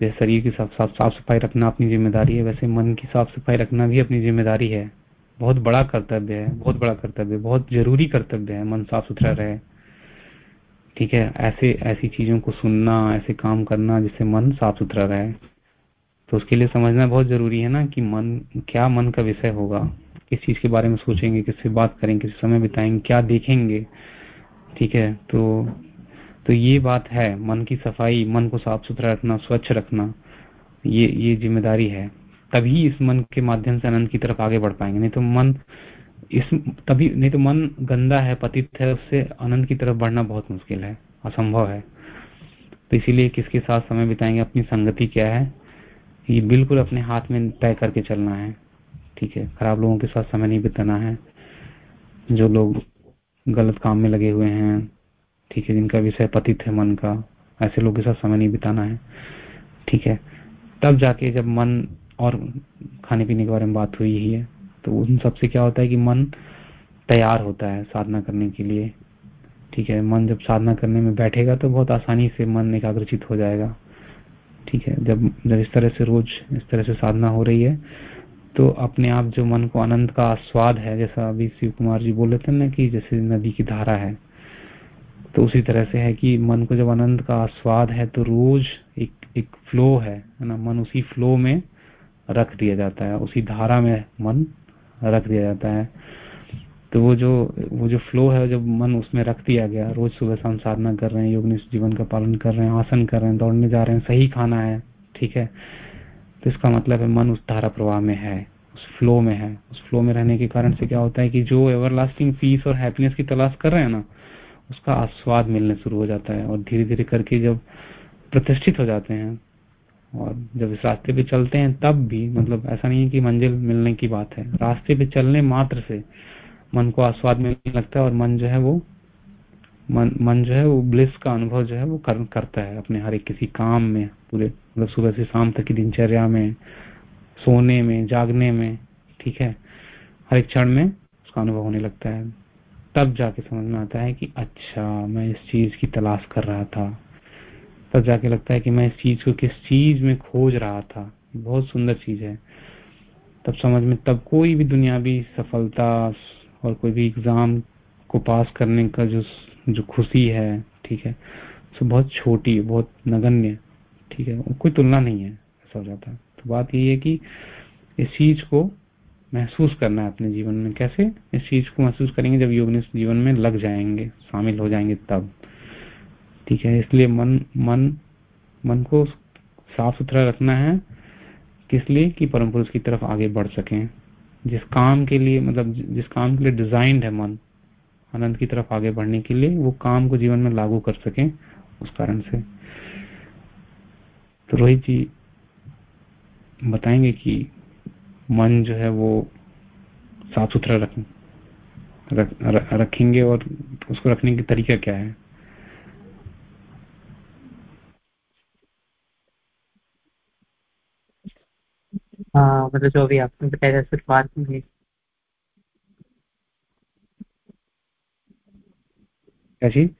जैसे शरीर की साफ़ साफ़ साफ़ सफ़ाई रखना अपनी ज़िम्मेदारी है, वैसे मन की साफ़ सफ़ाई रखना भी अपनी ज़िम्मेदारी है। बहुत बड़ा कर्तव्य है, बहुत बड़ा कर्तव्य बहुत ज़रूरी कर्तव्य है, मन साफ़ सुथरा रहे। ठीक है, ऐसे, ऐसी चीज़ों को सुनना, ऐसे काम करना जिससे मन साफ़ सुथरा रहे। तो उसके लिए समझना बहुत ज़रूरी है ना कि मन, क्या मन का विषय होगा। किस चीज़ के बारे में सोचेंगे, किससे बात करेंगे, किस समय बिताएँगे, क्या देखेंगे। ठीक है तो तो ये बात है, मन की सफ़ाई, मन को साफ़ सुथरा रखना, स्वच्छ रखना, ये ये ज़िम्मेदारी है। तभी इस मन के माध्यम से अनंत की तरफ़ आगे बढ़ पाएँगे। नहीं तो मन इस, तभी, नहीं तो मन गंदा है, पतित है, उससे अनंत की तरफ़ बढ़ना बहुत मुश्किल है, असंभव है। तो इसीलिए किसके साथ समय बिताएँगे, अपनी संगति क्या है, ये बिल्कुल अपने हाथ में तय करके चलना है। ठीक है, खराब लोगों के साथ समय नहीं बिताना है, जो लोग गलत काम में लगे हुए हैं, ठीक है, जिनका विषय पतित है मन का, ऐसे लोगों के साथ समय नहीं बिताना है। ठीक है, तब जाके जब मन और खाने पीने के बारे में बात हुई ही है। तो उन सबसे क्या होता है कि मन तैयार होता है साधना करने के लिए। ठीक है, मन जब साधना करने में बैठेगा तो बहुत आसानी से मन एकाग्रचित हो जाएगा। ठीक है, जब जब इस तरह से रोज इस तरह से साधना हो रही है तो अपने आप जो मन को आनंद का स्वाद है, जैसा अभी शिव कुमार जी बोले थे ना कि जैसे नदी की धारा है तो उसी तरह से है कि मन को जब आनंद का स्वाद है तो रोज एक एक फ्लो है ना? मन उसी फ्लो में रख दिया जाता है। उसी धारा में मन रख दिया जाता है। तो वो जो वो जो फ्लो है, जब मन उसमें रख दिया गया, रोज सुबह शाम साधना कर रहे हैं, योग जीवन का पालन कर रहे हैं, आसन कर रहे हैं, दौड़ने जा रहे हैं, सही खाना है, ठीक है? तो इसका मतलब है मन उस धारा प्रवाह में है, उस फ्लो में है। उस फ्लो में रहने के कारण से क्या होता है कि जो एवर लास्टिंग पीस और हैप्पीनेस की तलाश कर रहे हैं ना, उसका आस्वाद मिलने शुरू हो जाता है और धीरे धीरे करके जब प्रतिष्ठित हो जाते हैं और जब इस रास्ते पे चलते हैं तब भी मतलब ऐसा नहीं है कि मंजिल मिलने की बात है। रास्ते पे चलने मात्र से मन को आस्वाद मिलने लगता है और मन जो है वो मन मन जो है वो ब्लिस का अनुभव जो है वो कर, करता है अपने हर एक किसी काम में पूरे मतलब सुबह से शाम तक की दिनचर्या में सोने में जागने में ठीक है? हर एक क्षण में उसका अनुभव होने लगता है। तब जाके समझ में आता है कि अच्छा मैं इस चीज़ की तलाश कर रहा था। तब जाके लगता है कि मैं इस चीज़ को किस चीज़ में खोज रहा था। बहुत सुंदर चीज़ है। तब समझ में तब कोई भी दुनियावी सफलता और कोई भी एग्ज़ाम को पास करने का जो जो खुशी है, ठीक है, सो बहुत छोटी, बहुत नगण्य, ठीक है कोई तुलना नहीं है, ऐसा हो जाता है। तो बात यही है कि इस चीज़ को महसूस करना है अपने जीवन में। कैसे? इस चीज़ को महसूस करेंगे जब योग जीवन में लग जाएँगे, शामिल हो जाएँगे तब। ठीक है इसलिए मन मन मन को साफ़ सुथरा रखना है किस लिए? कि परम पुरुष की तरफ़ आगे बढ़ सकें। जिस काम के लिए मतलब जिस काम के लिए डिजाइंड है मन आनंद की तरफ़ आगे बढ़ने के लिए वो काम को जीवन में लागू कर सके उस कारण से। तो रोहित जी बताएँगे कि मन जो है वो साफ़ सुथरा रखें रख, रखेंगे और उसको रखने की तरीका क्या है? मतलब जो भी आपने बताया शुरुआत में क्या चीज़?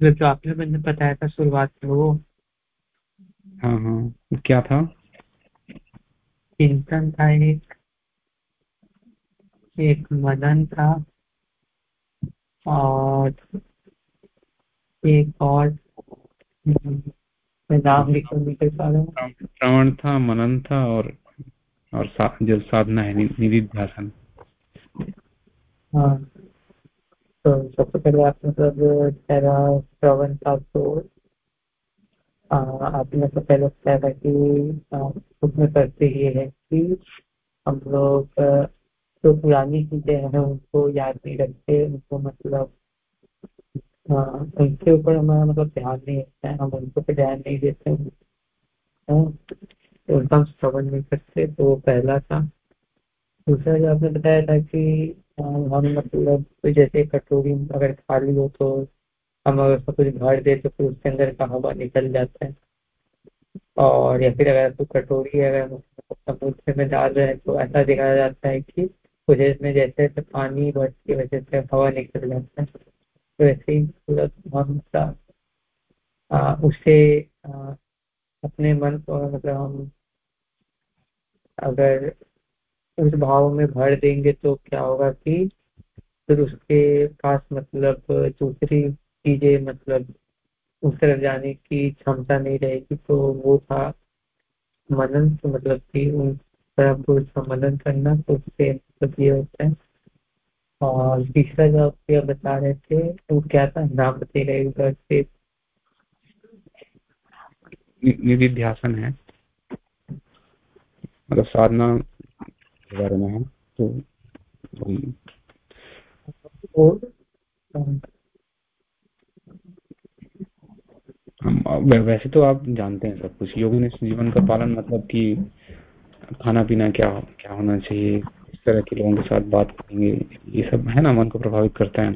मतलब जो आपने मैंने बताया था शुरुआत में वो। हाँ हाँ। क्या था? चिंतन था एक। एक मदन था। और एक और। नाम लिखो निकल पा श्रवण था मनन था और और सा, जो साधना है निधि ध्यान हाँ। तो सबसे पहले आप मतलब तेरा श्रवण था तो आपने तो पहले बताया था कि उसमें करते ये है कि हम लोग जो पुरानी चीज़ें हैं उनको याद नहीं रखते उनको मतलब उनके ऊपर हमारा मतलब ध्यान नहीं रहता है, हम उनको पे ध्यान नहीं देते तो उनका हम श्रवण नहीं करते तो वो पहला था। दूसरा जो आपने बताया था कि हम मतलब जैसे कटोरी अगर खाली हो तो हम अगर उसको कुछ भर दे तो फिर उसके अंदर का हवा निकल जाता है। और या फिर अगर तो कटोरी अगर समुद्र में डाल रहे हैं तो ऐसा दिखाया जाता है कि कुछ में जैसे जैसे पानी भर की वजह से हवा निकल जाता है। ऐसे ही उससे अपने मन को मतलब हम, अगर उस भाव में भर देंगे तो क्या होगा कि फिर उसके पास मतलब दूसरी चीज़ें मतलब उस तरफ़ जाने की क्षमता नहीं रहेगी। तो वो था मनन तो मतलब कि उन तरफ़ उसका मनन करना तो उससे मतलब ये होता है और तीसरा जो आप क्या बता रहे थे वो क्या था? नाम बताइएगा से निधिध्यासन है। मतलब साधना बारे में है तो हम वैसे तो आप जानते हैं सब कुछ। योगी ने जीवन का पालन मतलब कि खाना पीना क्या क्या होना चाहिए? किस तरह के लोगों के साथ बात करेंगे ये सब है ना मन को प्रभावित करता है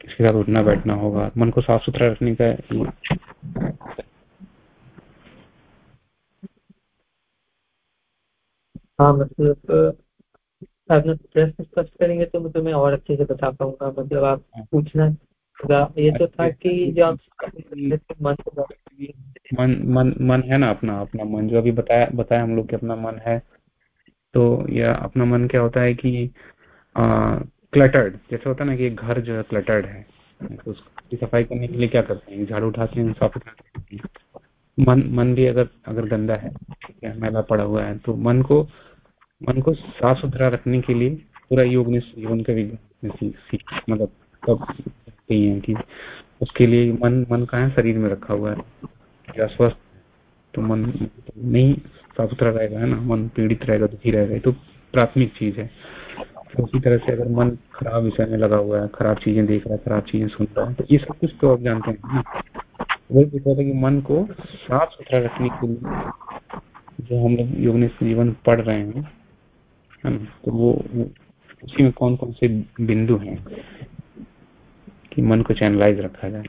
किसके साथ उठना बैठना होगा मन को साफ़ सुथरा रखने का हाँ मतलब प्रश्न स्पष्ट करेंगे तो मतलब मैं और अच्छे से बता पाऊँगा मतलब आप हाँ। पूछना ये तो था कि जो आप मन मन मन मन है ना अपना अपना मन जो अभी बताया बताया हम लोग कि अपना मन है तो यह अपना मन क्या होता है कि क्लटर्ड जैसे होता है ना कि घर जो है क्लटर्ड है तो उसकी सफ़ाई करने के लिए क्या करते हैं? झाड़ू उठाते हैं, साफ़ उठाते हैं। मन मन भी अगर अगर गंदा है मैला पड़ा हुआ है तो मन को मन को साफ़ सुथरा रखने के लिए पूरा योग जीवन का मतलब सब है कि उसके लिए मन मन का है? शरीर में रखा हुआ है। या स्वस्थ तो मन, नहीं साफ़ सुथरा रहेगा, है ना? मन पीड़ित रहेगा, दुखी रहेगा तो प्राथमिक चीज़ है। उसी तरह से अगर मन खराब विषय में लगा हुआ है, खराब चीज़ें देख रहा है, खराब चीज़ें सुन रहा है तो ये सब कुछ तो आप जानते हैं वही पूछ रहा था कि मन को साफ़ सुथरा रखने के लिए जो हम लोग योग जीवन पढ़ रहे हैं, है ना? तो वो उसी में कौन कौन से बिंदु हैं कि मन को चैनलाइज रखा जाए?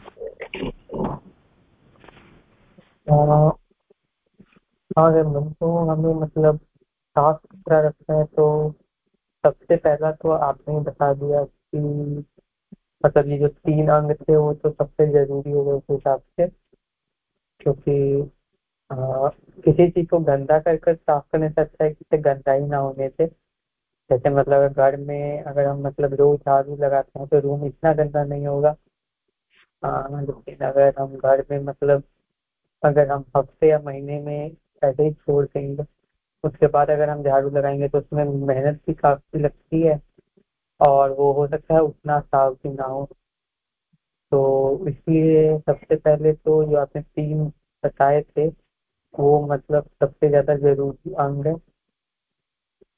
अगर मन तो हमें मतलब साफ़ सुथरा रखना है तो सबसे पहला तो आपने बता दिया कि मतलब ये जो तीन अंग थे, वो तो सबसे ज़रूरी हो गए उस हिसाब से, क्योंकि किसी चीज़ को गंदा कर कर साफ़ करने से अच्छा है कि गंदा ही ना होने से। जैसे मतलब घर में अगर हम मतलब रोज झाड़ू लगाते हैं तो रूम इतना गंदा नहीं होगा। लेकिन अगर हम घर में मतलब अगर हम हफ़्ते या महीने में छोड़ देंगे। उसके बाद अगर हम झाड़ू लगाएँगे तो उसमें मेहनत भी काफ़ी लगती है और वो हो सकता है उतना साफ़ भी ना हो। तो इसलिए सबसे पहले तो जो आपने तीन बताए थे, वो मतलब सबसे ज़्यादा ज़रूरी अंग है।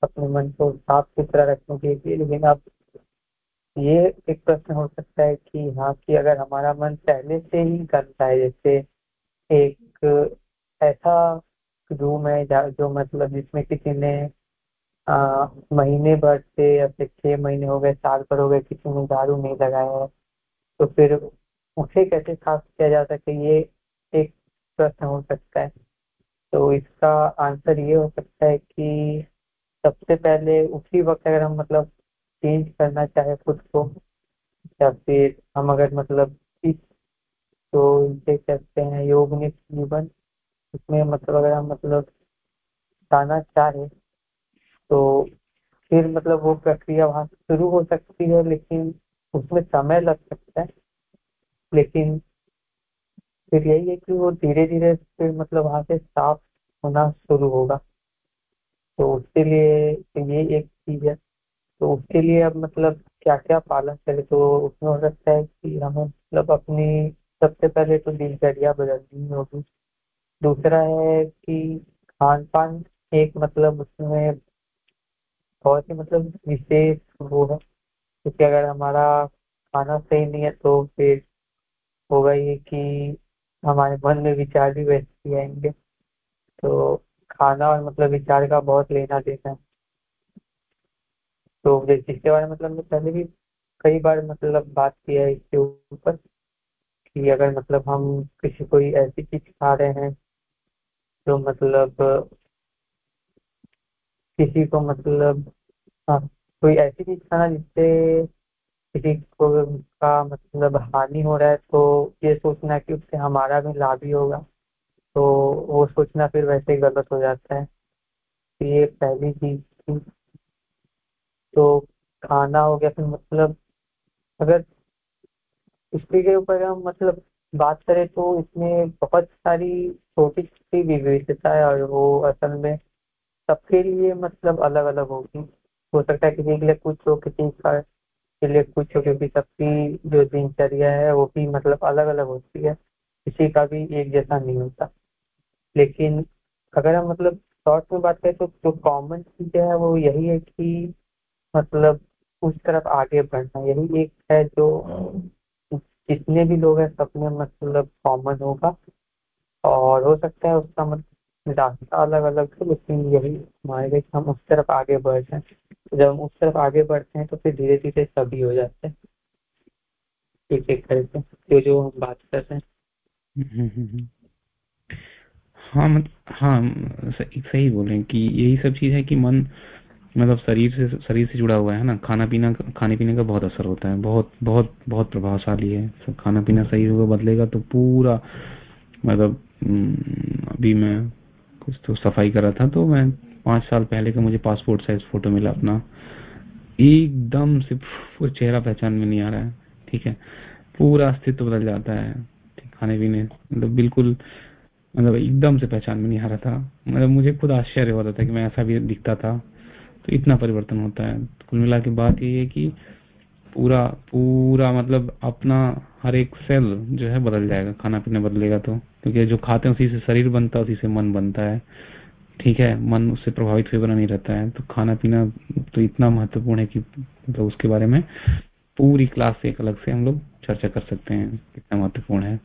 अपने मन को साफ़ सुथरा रखने के लिए। लेकिन अब ये एक प्रश्न हो सकता है कि हाँ कि अगर हमारा मन पहले से ही करता है, जैसे एक ऐसा रूम है, जो मतलब जिसमें किसी ने महीने भर से या फिर छह महीने हो गए, साल भर हो गए, किसी ने दारू नहीं लगाया है। तो फिर उसे कैसे साफ़ किया जा सके, ये एक प्रश्न हो सकता है। तो इसका आंसर ये हो सकता है कि सबसे पहले उसी वक्त अगर हम मतलब चेंज करना चाहे खुद को, या फिर हम अगर मतलब इस तो इसे कहते हैं योग निष्ठ जीवन। इसमें मतलब अगर हम मतलब जाना चाहे तो फिर मतलब वो प्रक्रिया वहाँ से शुरू हो सकती है, लेकिन उसमें समय लग सकता है। लेकिन फिर यही है कि वो धीरे धीरे फिर मतलब वहाँ से साफ़ होना शुरू होगा। तो उसके लिए तो ये एक चीज़ है। तो उसके लिए अब मतलब क्या क्या पालन करें? तो उसमें हो सकता है कि हमें मतलब अपनी, सबसे पहले तो दिनचर्या बदलनी होगी। दूसरा है कि खान पान एक मतलब उसमें बहुत ही मतलब विशेष वो है। क्योंकि अगर हमारा खाना सही नहीं है तो फिर होगा ये कि हमारे मन में विचार भी वैसे ही आएँगे। तो खाना और मतलब विचार का बहुत लेना देना। है तो जिसके बारे में मतलब मैं पहले भी कई बार मतलब बात किया है इसके ऊपर कि अगर मतलब हम किसी कोई ऐसी चीज़ खा रहे हैं जो मतलब किसी को मतलब हाँ कोई ऐसी चीज़ खाना जिससे किसी को का मतलब हानि हो रहा है तो ये सोचना कि उससे हमारा भी लाभ ही होगा। तो वो सोचना फिर वैसे ही गलत हो जाता है। तो ये पहली चीज़ थी। तो खाना हो गया, फिर मतलब अगर इसके के ऊपर हम मतलब बात करें तो इसमें बहुत सारी छोटी छोटी विविधता है और वो असल में सबके लिए मतलब अलग अलग होगी। हो सकता है किसी के लिए कुछ हो, किसी का के लिए कुछ हो, क्योंकि सबकी जो दिनचर्या है वो भी मतलब अलग अलग होती है। किसी का भी एक जैसा नहीं होता। लेकिन अगर हम मतलब शॉर्ट में बात करें तो जो कॉमन चीज़ है वो यही है कि मतलब उस तरफ़ आगे बढ़ना। यही एक है जो जितने भी लोग हैं सब में मतलब कॉमन होगा। और हो सकता है उसका मतलब रास्ता अलग अलग है लेकिन यही हमारे कि हम उस तरफ़ आगे बढ़ जाए। जब हम उस तरफ़ आगे बढ़ते हैं तो फिर धीरे धीरे सभी हो जाते हैं। एक एक करके जो जो हम बात कर रहे हैं। हाँ मत हाँ सही, सही बोले कि यही सब चीज़ है कि मन मतलब शरीर से शरीर से जुड़ा हुआ है ना? खाना पीना, खाने पीने का बहुत असर होता है। बहुत बहुत बहुत प्रभावशाली है। खाना पीना सही होगा, बदलेगा तो पूरा मतलब अभी मैं कुछ तो सफ़ाई कर था तो मैं पाँच साल पहले का मुझे पासपोर्ट साइज़ फ़ोटो मिला अपना। एकदम से पूरा चेहरा पहचान में नहीं आ रहा है, ठीक है? पूरा अस्तित्व बदल जाता है खाने पीने मतलब बिल्कुल मतलब एकदम से पहचान में नहीं आ रहा था। मतलब मुझे खुद आश्चर्य हो रहा था कि मैं ऐसा भी दिखता था। इतना परिवर्तन होता है। कुल मिला के बात ये है कि पूरा पूरा मतलब अपना हर एक सेल जो है बदल जाएगा खाना पीना बदलेगा तो। क्योंकि जो खाते हैं उसी से शरीर बनता है, उसी से मन बनता है। ठीक है, मन उससे प्रभावित हुए बना नहीं रहता है। तो खाना पीना तो इतना महत्वपूर्ण है कि मतलब उसके बारे में पूरी क्लास से एक अलग से हम लोग चर्चा कर सकते हैं, कितना महत्वपूर्ण है।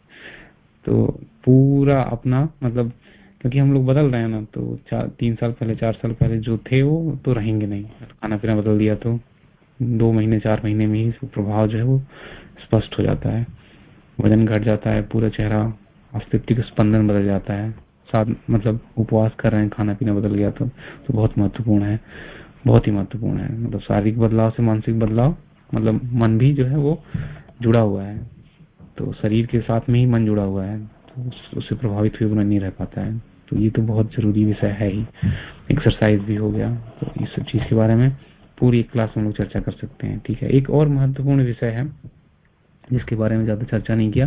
तो पूरा अपना मतलब क्योंकि हम लोग बदल रहे हैं ना तो चार तीन साल पहले चार साल पहले जो थे वो तो रहेंगे नहीं। खाना पीना बदल दिया तो दो महीने चार महीने में ही प्रभाव जो है वो स्पष्ट हो जाता है। वज़न घट जाता है पूरा चेहरा अस्तित्व स्पंदन बदल जाता है। साथ मतलब उपवास कर रहे हैं खाना पीना बदल गया तो, तो बहुत महत्वपूर्ण है। बहुत ही महत्वपूर्ण है। मतलब शारीरिक बदलाव से मानसिक बदलाव मतलब मन भी जो है वो जुड़ा हुआ है। तो शरीर के साथ में ही मन जुड़ा हुआ है तो उससे प्रभावित हुए नहीं रह पाता है। तो ये तो बहुत ज़रूरी विषय है ही। एक्सरसाइज भी हो गया तो इस चीज़ के बारे में पूरी एक क्लास में लोग चर्चा कर सकते हैं, ठीक है? एक और महत्वपूर्ण विषय है, जिसके बारे में ज़्यादा चर्चा नहीं किया,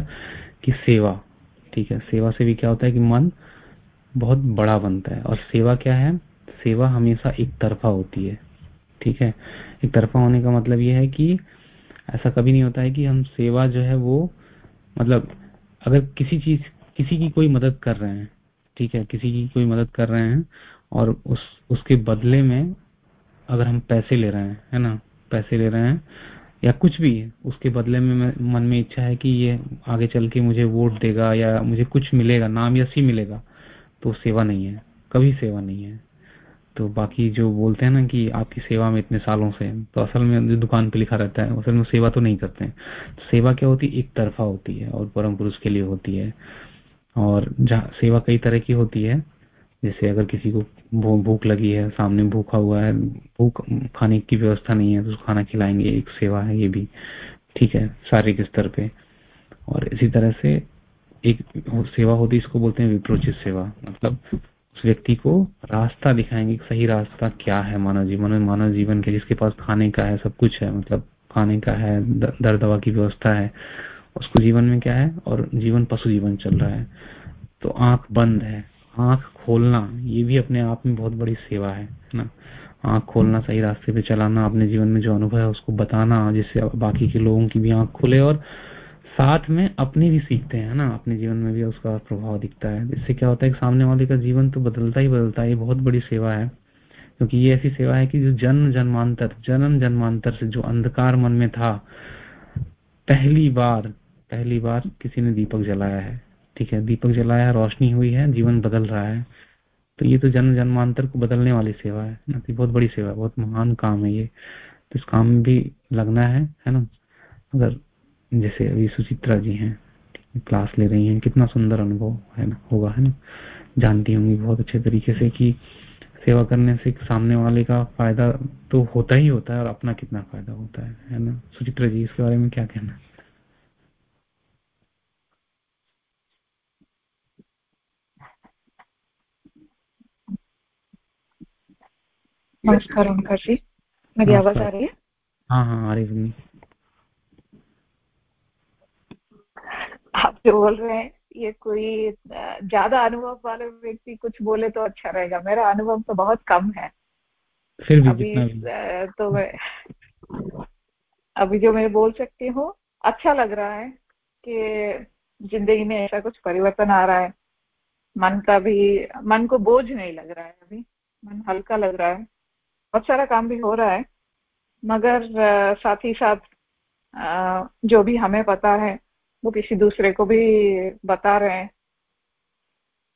कि सेवा, ठीक है? सेवा से भी क्या होता है कि मन बहुत बड़ा बनता है। और सेवा क्या है? सेवा हमेशा एक तरफा होती है, ठीक है? एक तरफा होने का मतलब यह है कि ऐसा कभी नहीं होता है कि हम सेवा जो है वो मतलब अगर किसी चीज़, किसी की कोई मदद कर रहे हैं ठीक है, किसी की कोई मदद कर रहे हैं और उस, उसके बदले में अगर हम पैसे ले रहे हैं, है ना, पैसे ले रहे हैं या कुछ भी, उसके बदले में मन में इच्छा है कि ये आगे चल के मुझे वोट देगा या मुझे कुछ मिलेगा, नाम यसी मिलेगा तो सेवा नहीं है, कभी सेवा नहीं है। तो बाकी जो बोलते हैं ना कि आपकी सेवा में इतने सालों से तो असल में जो दुकान पे लिखा रहता है, असल में सेवा तो नहीं करते हैं। तो सेवा क्या होती है? एक तरफा होती है और परम पुरुष के लिए होती है। और जहाँ सेवा कई तरह की होती है, जैसे अगर किसी को भूख लगी है, सामने भूखा हुआ है, भूख, खाने की व्यवस्था नहीं है तो खाना खिलाएँगे, एक सेवा है ये भी, ठीक है शारीरिक स्तर पे। और इसी तरह से एक सेवा होती है, इसको बोलते हैं विप्रोचित सेवा। मतलब उस व्यक्ति को रास्ता दिखाएँगे सही रास्ता क्या है मानव जीवन में मानव जीवन के जिसके पास खाने का है, सब कुछ है मतलब खाने का है दर दवा की व्यवस्था है उसको जीवन में क्या है? और जीवन पशु जीवन चल रहा है। तो आँख बंद है। आँख खोलना, ये भी अपने आप में बहुत बड़ी सेवा है, ना? आँख खोलना, सही रास्ते पे चलाना, अपने जीवन में जो अनुभव है उसको बताना, जिससे बाकी के लोगों की भी आँख खुले और साथ में अपने भी सीखते हैं, ना? अपने जीवन में भी उसका प्रभाव दिखता है। इससे क्या होता है कि सामने वाले का जीवन तो बदलता ही बदलता है। ये बहुत बड़ी सेवा है। क्योंकि ये ऐसी सेवा है कि जो जन्म जन्मांतर जन्म जन्मांतर से जो अंधकार मन में था, पहली बार पहली बार किसी ने दीपक जलाया है। ठीक है, दीपक जलाया, रोशनी हुई है, जीवन बदल रहा है। तो ये तो जन्म जन्मांतर को बदलने वाली सेवा है। ना तो बहुत बड़ी सेवा है, बहुत महान काम है ये। तो इस काम में भी लगना है है ना? अगर जैसे अभी सुचित्रा जी हैं, क्लास ले रही हैं, कितना सुंदर अनुभव है ना, होगा, है ना? जानती होंगी बहुत अच्छे तरीके से कि सेवा करने से सामने वाले का फ़ायदा तो होता ही होता है और अपना कितना फ़ायदा होता है है ना? सुचित्रा जी, इसके बारे में क्या कहना नमस्कार ओंकार जी। मेरी आवाज़ आ रही है? हाँ हाँ आ रही आप जो बोल रहे हैं ये कोई ज़्यादा अनुभव वाले व्यक्ति कुछ बोले तो अच्छा रहेगा। मेरा अनुभव तो बहुत कम है। फिर भी अभी तो मैं अभी जो मैं बोल सकती हूँ अच्छा लग रहा है कि ज़िंदगी में ऐसा कुछ परिवर्तन आ रहा है। मन का भी मन को बोझ नहीं लग रहा है अभी। मन हल्का लग रहा है। बहुत सारा काम भी हो रहा है मगर साथ ही साथ जो भी हमें पता है वो किसी दूसरे को भी बता रहे हैं।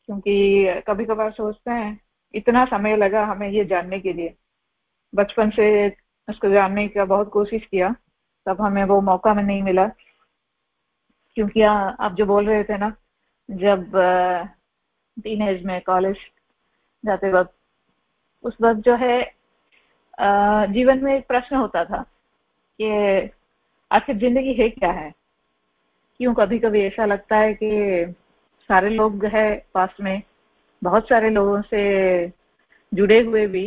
क्योंकि कभी कभार सोचते हैं इतना समय लगा हमें ये जानने के लिए। बचपन से उसको जानने का बहुत कोशिश किया तब हमें वो मौका में नहीं मिला। क्योंकि आ, आप जो बोल रहे थे ना जब टीन एज में कॉलेज जाते वक्त उस वक्त जो है जीवन में एक प्रश्न होता था कि आखिर ज़िंदगी है क्या है? क्यों कभी कभी ऐसा लगता है कि सारे लोग है पास में, बहुत सारे लोगों से जुड़े हुए भी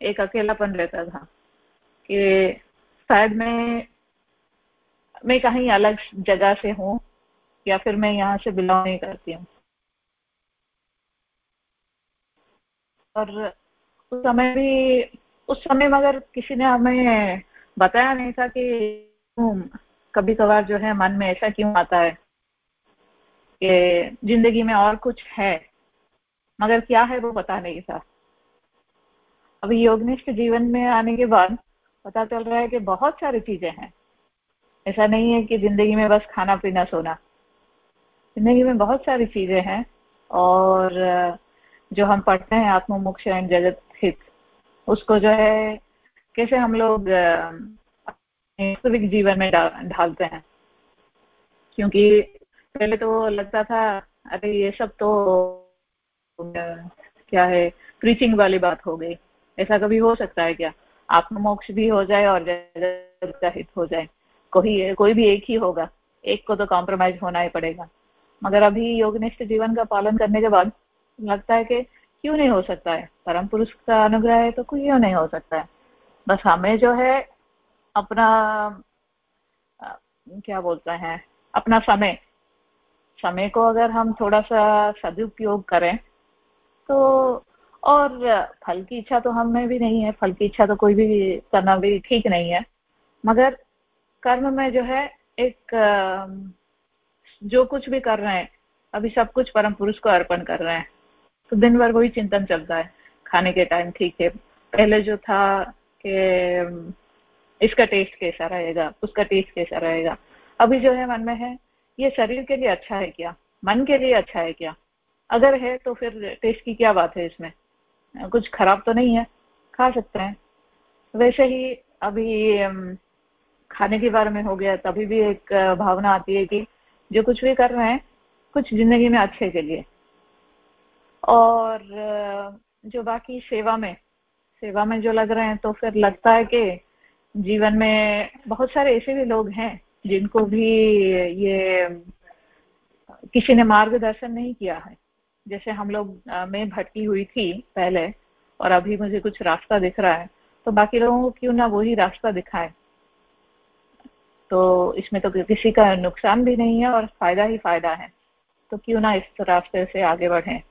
एक अकेलापन रहता था कि शायद मैं मैं कहीं अलग जगह से हूँ या फिर मैं यहाँ से बिलोंग नहीं करती हूँ। और उस समय भी उस समय मगर किसी ने हमें बताया नहीं था कि कभी कभार जो है मन में ऐसा क्यों आता है कि ज़िंदगी में और कुछ है, मगर क्या है वो पता नहीं था। अभी योगनिष्ठ जीवन में आने के बाद पता चल रहा है कि बहुत सारी चीज़ें हैं। ऐसा नहीं है कि ज़िंदगी में बस खाना पीना सोना। ज़िंदगी में बहुत सारी चीज़ें हैं और जो हम पढ़ते हैं आत्मोक्ष एंड जगत उसको जो है, कैसे हम लोग वास्तविक जीवन में ढालते हैं। क्योंकि पहले तो लगता था, अरे ये सब तो क्या है प्रीचिंग वाली बात हो गई। ऐसा कभी हो सकता है क्या? आत्ममोक्ष भी हो जाए और हित हो जाए। कोई कोई भी एक ही होगा। एक को तो कॉम्प्रोमाइज होना ही पड़ेगा। मगर अभी योगनिष्ठ जीवन का पालन करने के बाद लगता है कि क्यों नहीं हो सकता है? परम पुरुष का अनुग्रह है तो क्यों नहीं हो सकता है? बस हमें जो है अपना क्या बोलते हैं, अपना समय समय को अगर हम थोड़ा सा सदुपयोग करें तो और फल की इच्छा तो हमें भी नहीं है, फल की इच्छा तो कोई भी करना भी ठीक नहीं है। मगर कर्म में जो है एक जो कुछ भी कर रहे हैं, अभी सब कुछ परम पुरुष को अर्पण कर रहे हैं। तो दिन भर वही चिंतन चलता है, खाने के टाइम ठीक है। पहले जो था कि इसका टेस्ट कैसा रहेगा, उसका टेस्ट कैसा रहेगा। अभी जो है मन में है, ये शरीर के लिए अच्छा है क्या? मन के लिए अच्छा है क्या? अगर है तो फिर टेस्ट की क्या बात है इसमें? कुछ खराब तो नहीं है, खा सकते हैं। वैसे ही अभी खाने के बारे में हो गया, तभी भी एक भावना आती है कि जो कुछ भी कर रहे हैं, कुछ ज़िंदगी में अच्छे के लिए। और जो बाकी सेवा में सेवा में जो लग रहे हैं तो फिर लगता है कि जीवन में बहुत सारे ऐसे भी लोग हैं, जिनको भी ये, किसी ने मार्गदर्शन नहीं किया है। जैसे हम लोग मैं भटकी हुई थी पहले, और अभी मुझे कुछ रास्ता दिख रहा है तो बाकी लोगों को क्यों ना वही रास्ता दिखाए? तो इसमें तो किसी का नुकसान भी नहीं है और फ़ायदा ही फ़ायदा है। तो क्यों ना इस रास्ते से आगे बढ़े?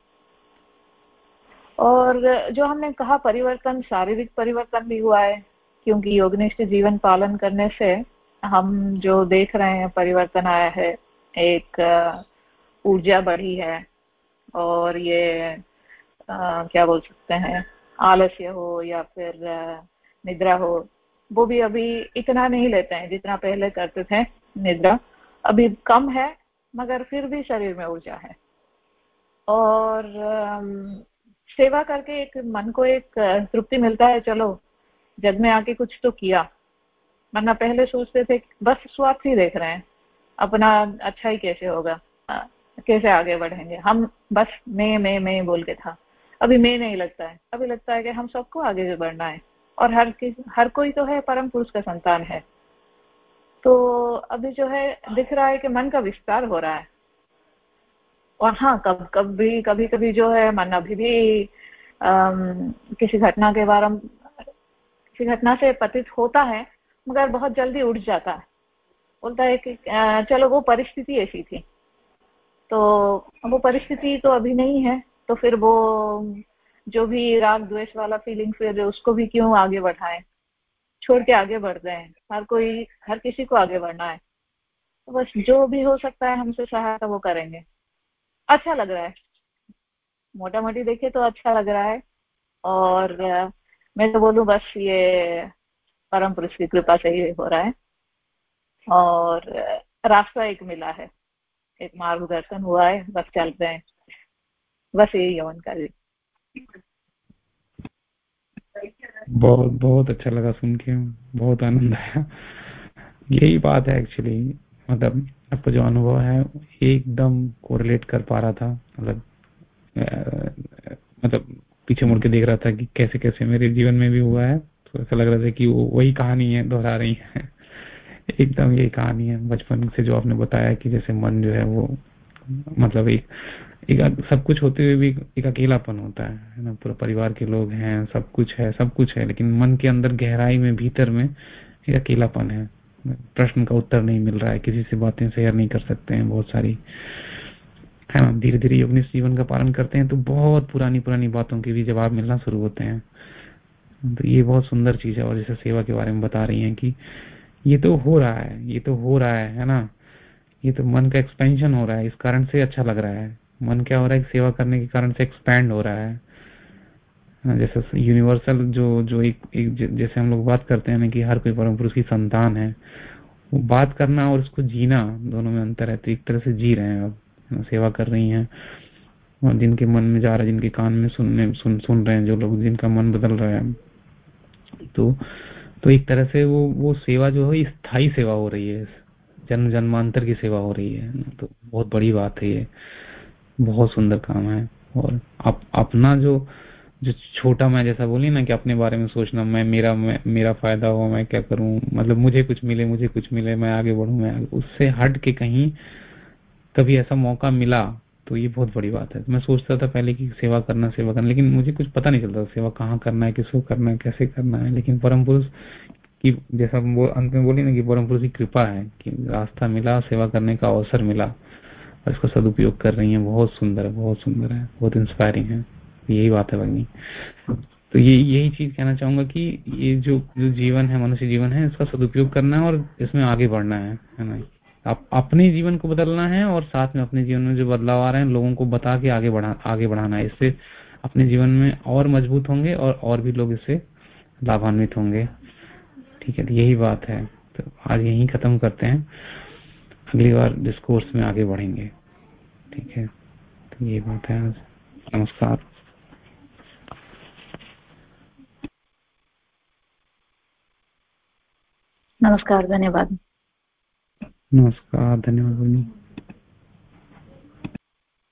और जो हमने कहा परिवर्तन शारीरिक परिवर्तन भी हुआ है क्योंकि योगनिष्ठ जीवन पालन करने से हम जो देख रहे हैं परिवर्तन आया है एक ऊर्जा बढ़ी है और ये आ, क्या बोल सकते हैं आलस्य हो या फिर निद्रा हो वो भी अभी इतना नहीं लेते हैं जितना पहले करते थे निद्रा। अभी कम है मगर फिर भी शरीर में ऊर्जा है। और सेवा करके एक मन को एक तृप्ति मिलता है, चलो, जग में आके कुछ तो किया। वरना पहले सोचते थे बस स्वार्थ ही देख रहे हैं। अपना अच्छा ही कैसे होगा? कैसे आगे बढ़ेंगे? हम बस मैं मैं मैं बोल के था। अभी मैं नहीं लगता है। अभी लगता है कि हम सबको आगे बढ़ना है। और हर किस, हर कोई तो है, परम पुरुष का संतान है। तो अभी जो है, दिख रहा है कि मन का विस्तार हो रहा है। और हाँ कब कभी कभी कभी जो है मन अभी भी आम, किसी घटना के बारे में किसी घटना से पतित होता है मगर बहुत जल्दी उठ जाता है। बोलता है कि चलो वो परिस्थिति ऐसी थी। तो वो परिस्थिति तो अभी नहीं है तो फिर वो जो भी राग द्वेष वाला फीलिंग फिर उसको भी क्यों आगे बढ़ाए? छोड़ के आगे बढ़ हैं। हर कोई हर किसी को आगे बढ़ना है। तो बस जो भी हो सकता है हमसे सहायता वो करेंगे। अच्छा लग रहा है। मोटा मोटी देखे तो अच्छा लग रहा है। और मैं तो बोलूँ बस ये परम पुरुष की कृपा से ही हो रहा है। और रास्ता एक मिला है। एक मार्गदर्शन हुआ है। बस चल रहे हैं। बस यही है उनका जी। बहुत बहुत अच्छा लगा सुन के। बहुत आनंद आया। यही बात है एक्चुअली मतलब आपका जो अनुभव है, एकदम कोरिलेट कर पा रहा था। मतलब मतलब पीछे मुड़ के देख रहा था कि कैसे कैसे मेरे जीवन में भी हुआ है। तो ऐसा लग रहा था कि वो वही कहानी है, दोहरा रही है। एकदम यही कहानी है। बचपन से जो आपने बताया कि जैसे मन जो है वो मतलब एक एक सब कुछ होते हुए भी एक अकेलापन होता है ना? पूरा परिवार के लोग हैं, सब कुछ है, सब कुछ है, लेकिन मन के अंदर गहराई में, भीतर में एक अकेलापन है। प्रश्न का उत्तर नहीं मिल रहा है किसी से बातें शेयर नहीं कर सकते हैं बहुत सारी। है ना धीरे धीरे योगनिष्ठ जीवन का पालन करते हैं तो बहुत पुरानी पुरानी बातों के भी जवाब मिलना शुरू होते हैं। तो ये बहुत सुंदर चीज़ है और जैसे सेवा के बारे में बता रही हैं कि ये तो हो रहा है ये तो हो रहा है है ना? ये तो मन का एक्सपेंशन हो रहा है इस कारण से अच्छा लग रहा है। मन क्या हो रहा है? सेवा करने के कारण से एक्सपैंड हो रहा है हाँ, जैसे यूनिवर्सल जो जो एक, एक जैसे हम लोग बात करते हैं ना कि हर कोई परम पुरुष की संतान है वो बात करना और उसको जीना दोनों में अंतर है तो एक तरह से जी रहे हैं अब सेवा कर रही हैं। और जिनके मन में जा रहा है जिनके कान में सुनने सुन सुन रहे हैं जो लोग जिनका मन बदल रहा है। तो तो एक तरह से वो वो सेवा जो है स्थायी सेवा हो रही है जन्म जन्मांतर की सेवा हो रही है तो बहुत बड़ी बात है ये। बहुत सुंदर काम है। और आप अपना जो जो छोटा मैं जैसा बोली ना कि अपने बारे में सोचना मैं मेरा मैं, मेरा फ़ायदा हो मैं क्या करूँ? मतलब मुझे कुछ मिले मुझे कुछ मिले मैं आगे बढ़ू मैं आगे, उससे हट के कहीं कभी ऐसा मौका मिला तो ये बहुत बड़ी बात है। मैं सोचता था पहले कि सेवा करना सेवा करना लेकिन मुझे कुछ पता नहीं चलता सेवा कहाँ करना है किसको करना है कैसे करना है लेकिन परम पुरुष की जैसा अंत में बोली ना कि परम पुरुष की कृपा है कि रास्ता मिला सेवा करने का अवसर मिला और इसका सदुपयोग कर रही है बहुत सुंदर है बहुत सुंदर है बहुत इंस्पायरिंग है। यही बात है भगनी तो ये, यही चीज़ कहना चाहूँगा कि ये जो जो जीवन है, मनुष्य जीवन है, इसका सदुपयोग करना है और इसमें आगे बढ़ना है है ना? आप अपने जीवन को बदलना है और साथ में अपने जीवन में जो बदलाव आ रहे हैं, लोगों को बता के आगे बढ़ा, आगे बढ़ाना है। इससे अपने जीवन में और मज़बूत होंगे और और भी लोग इससे लाभान्वित होंगे। ठीक है तो यही बात है। तो आज यही खत्म करते हैं। अगली बार डिस्कोर्स में आगे बढ़ेंगे। ठीक है तो ये बात है आज। नमस्कार। नमस्कार धन्यवाद। नमस्कार धन्यवाद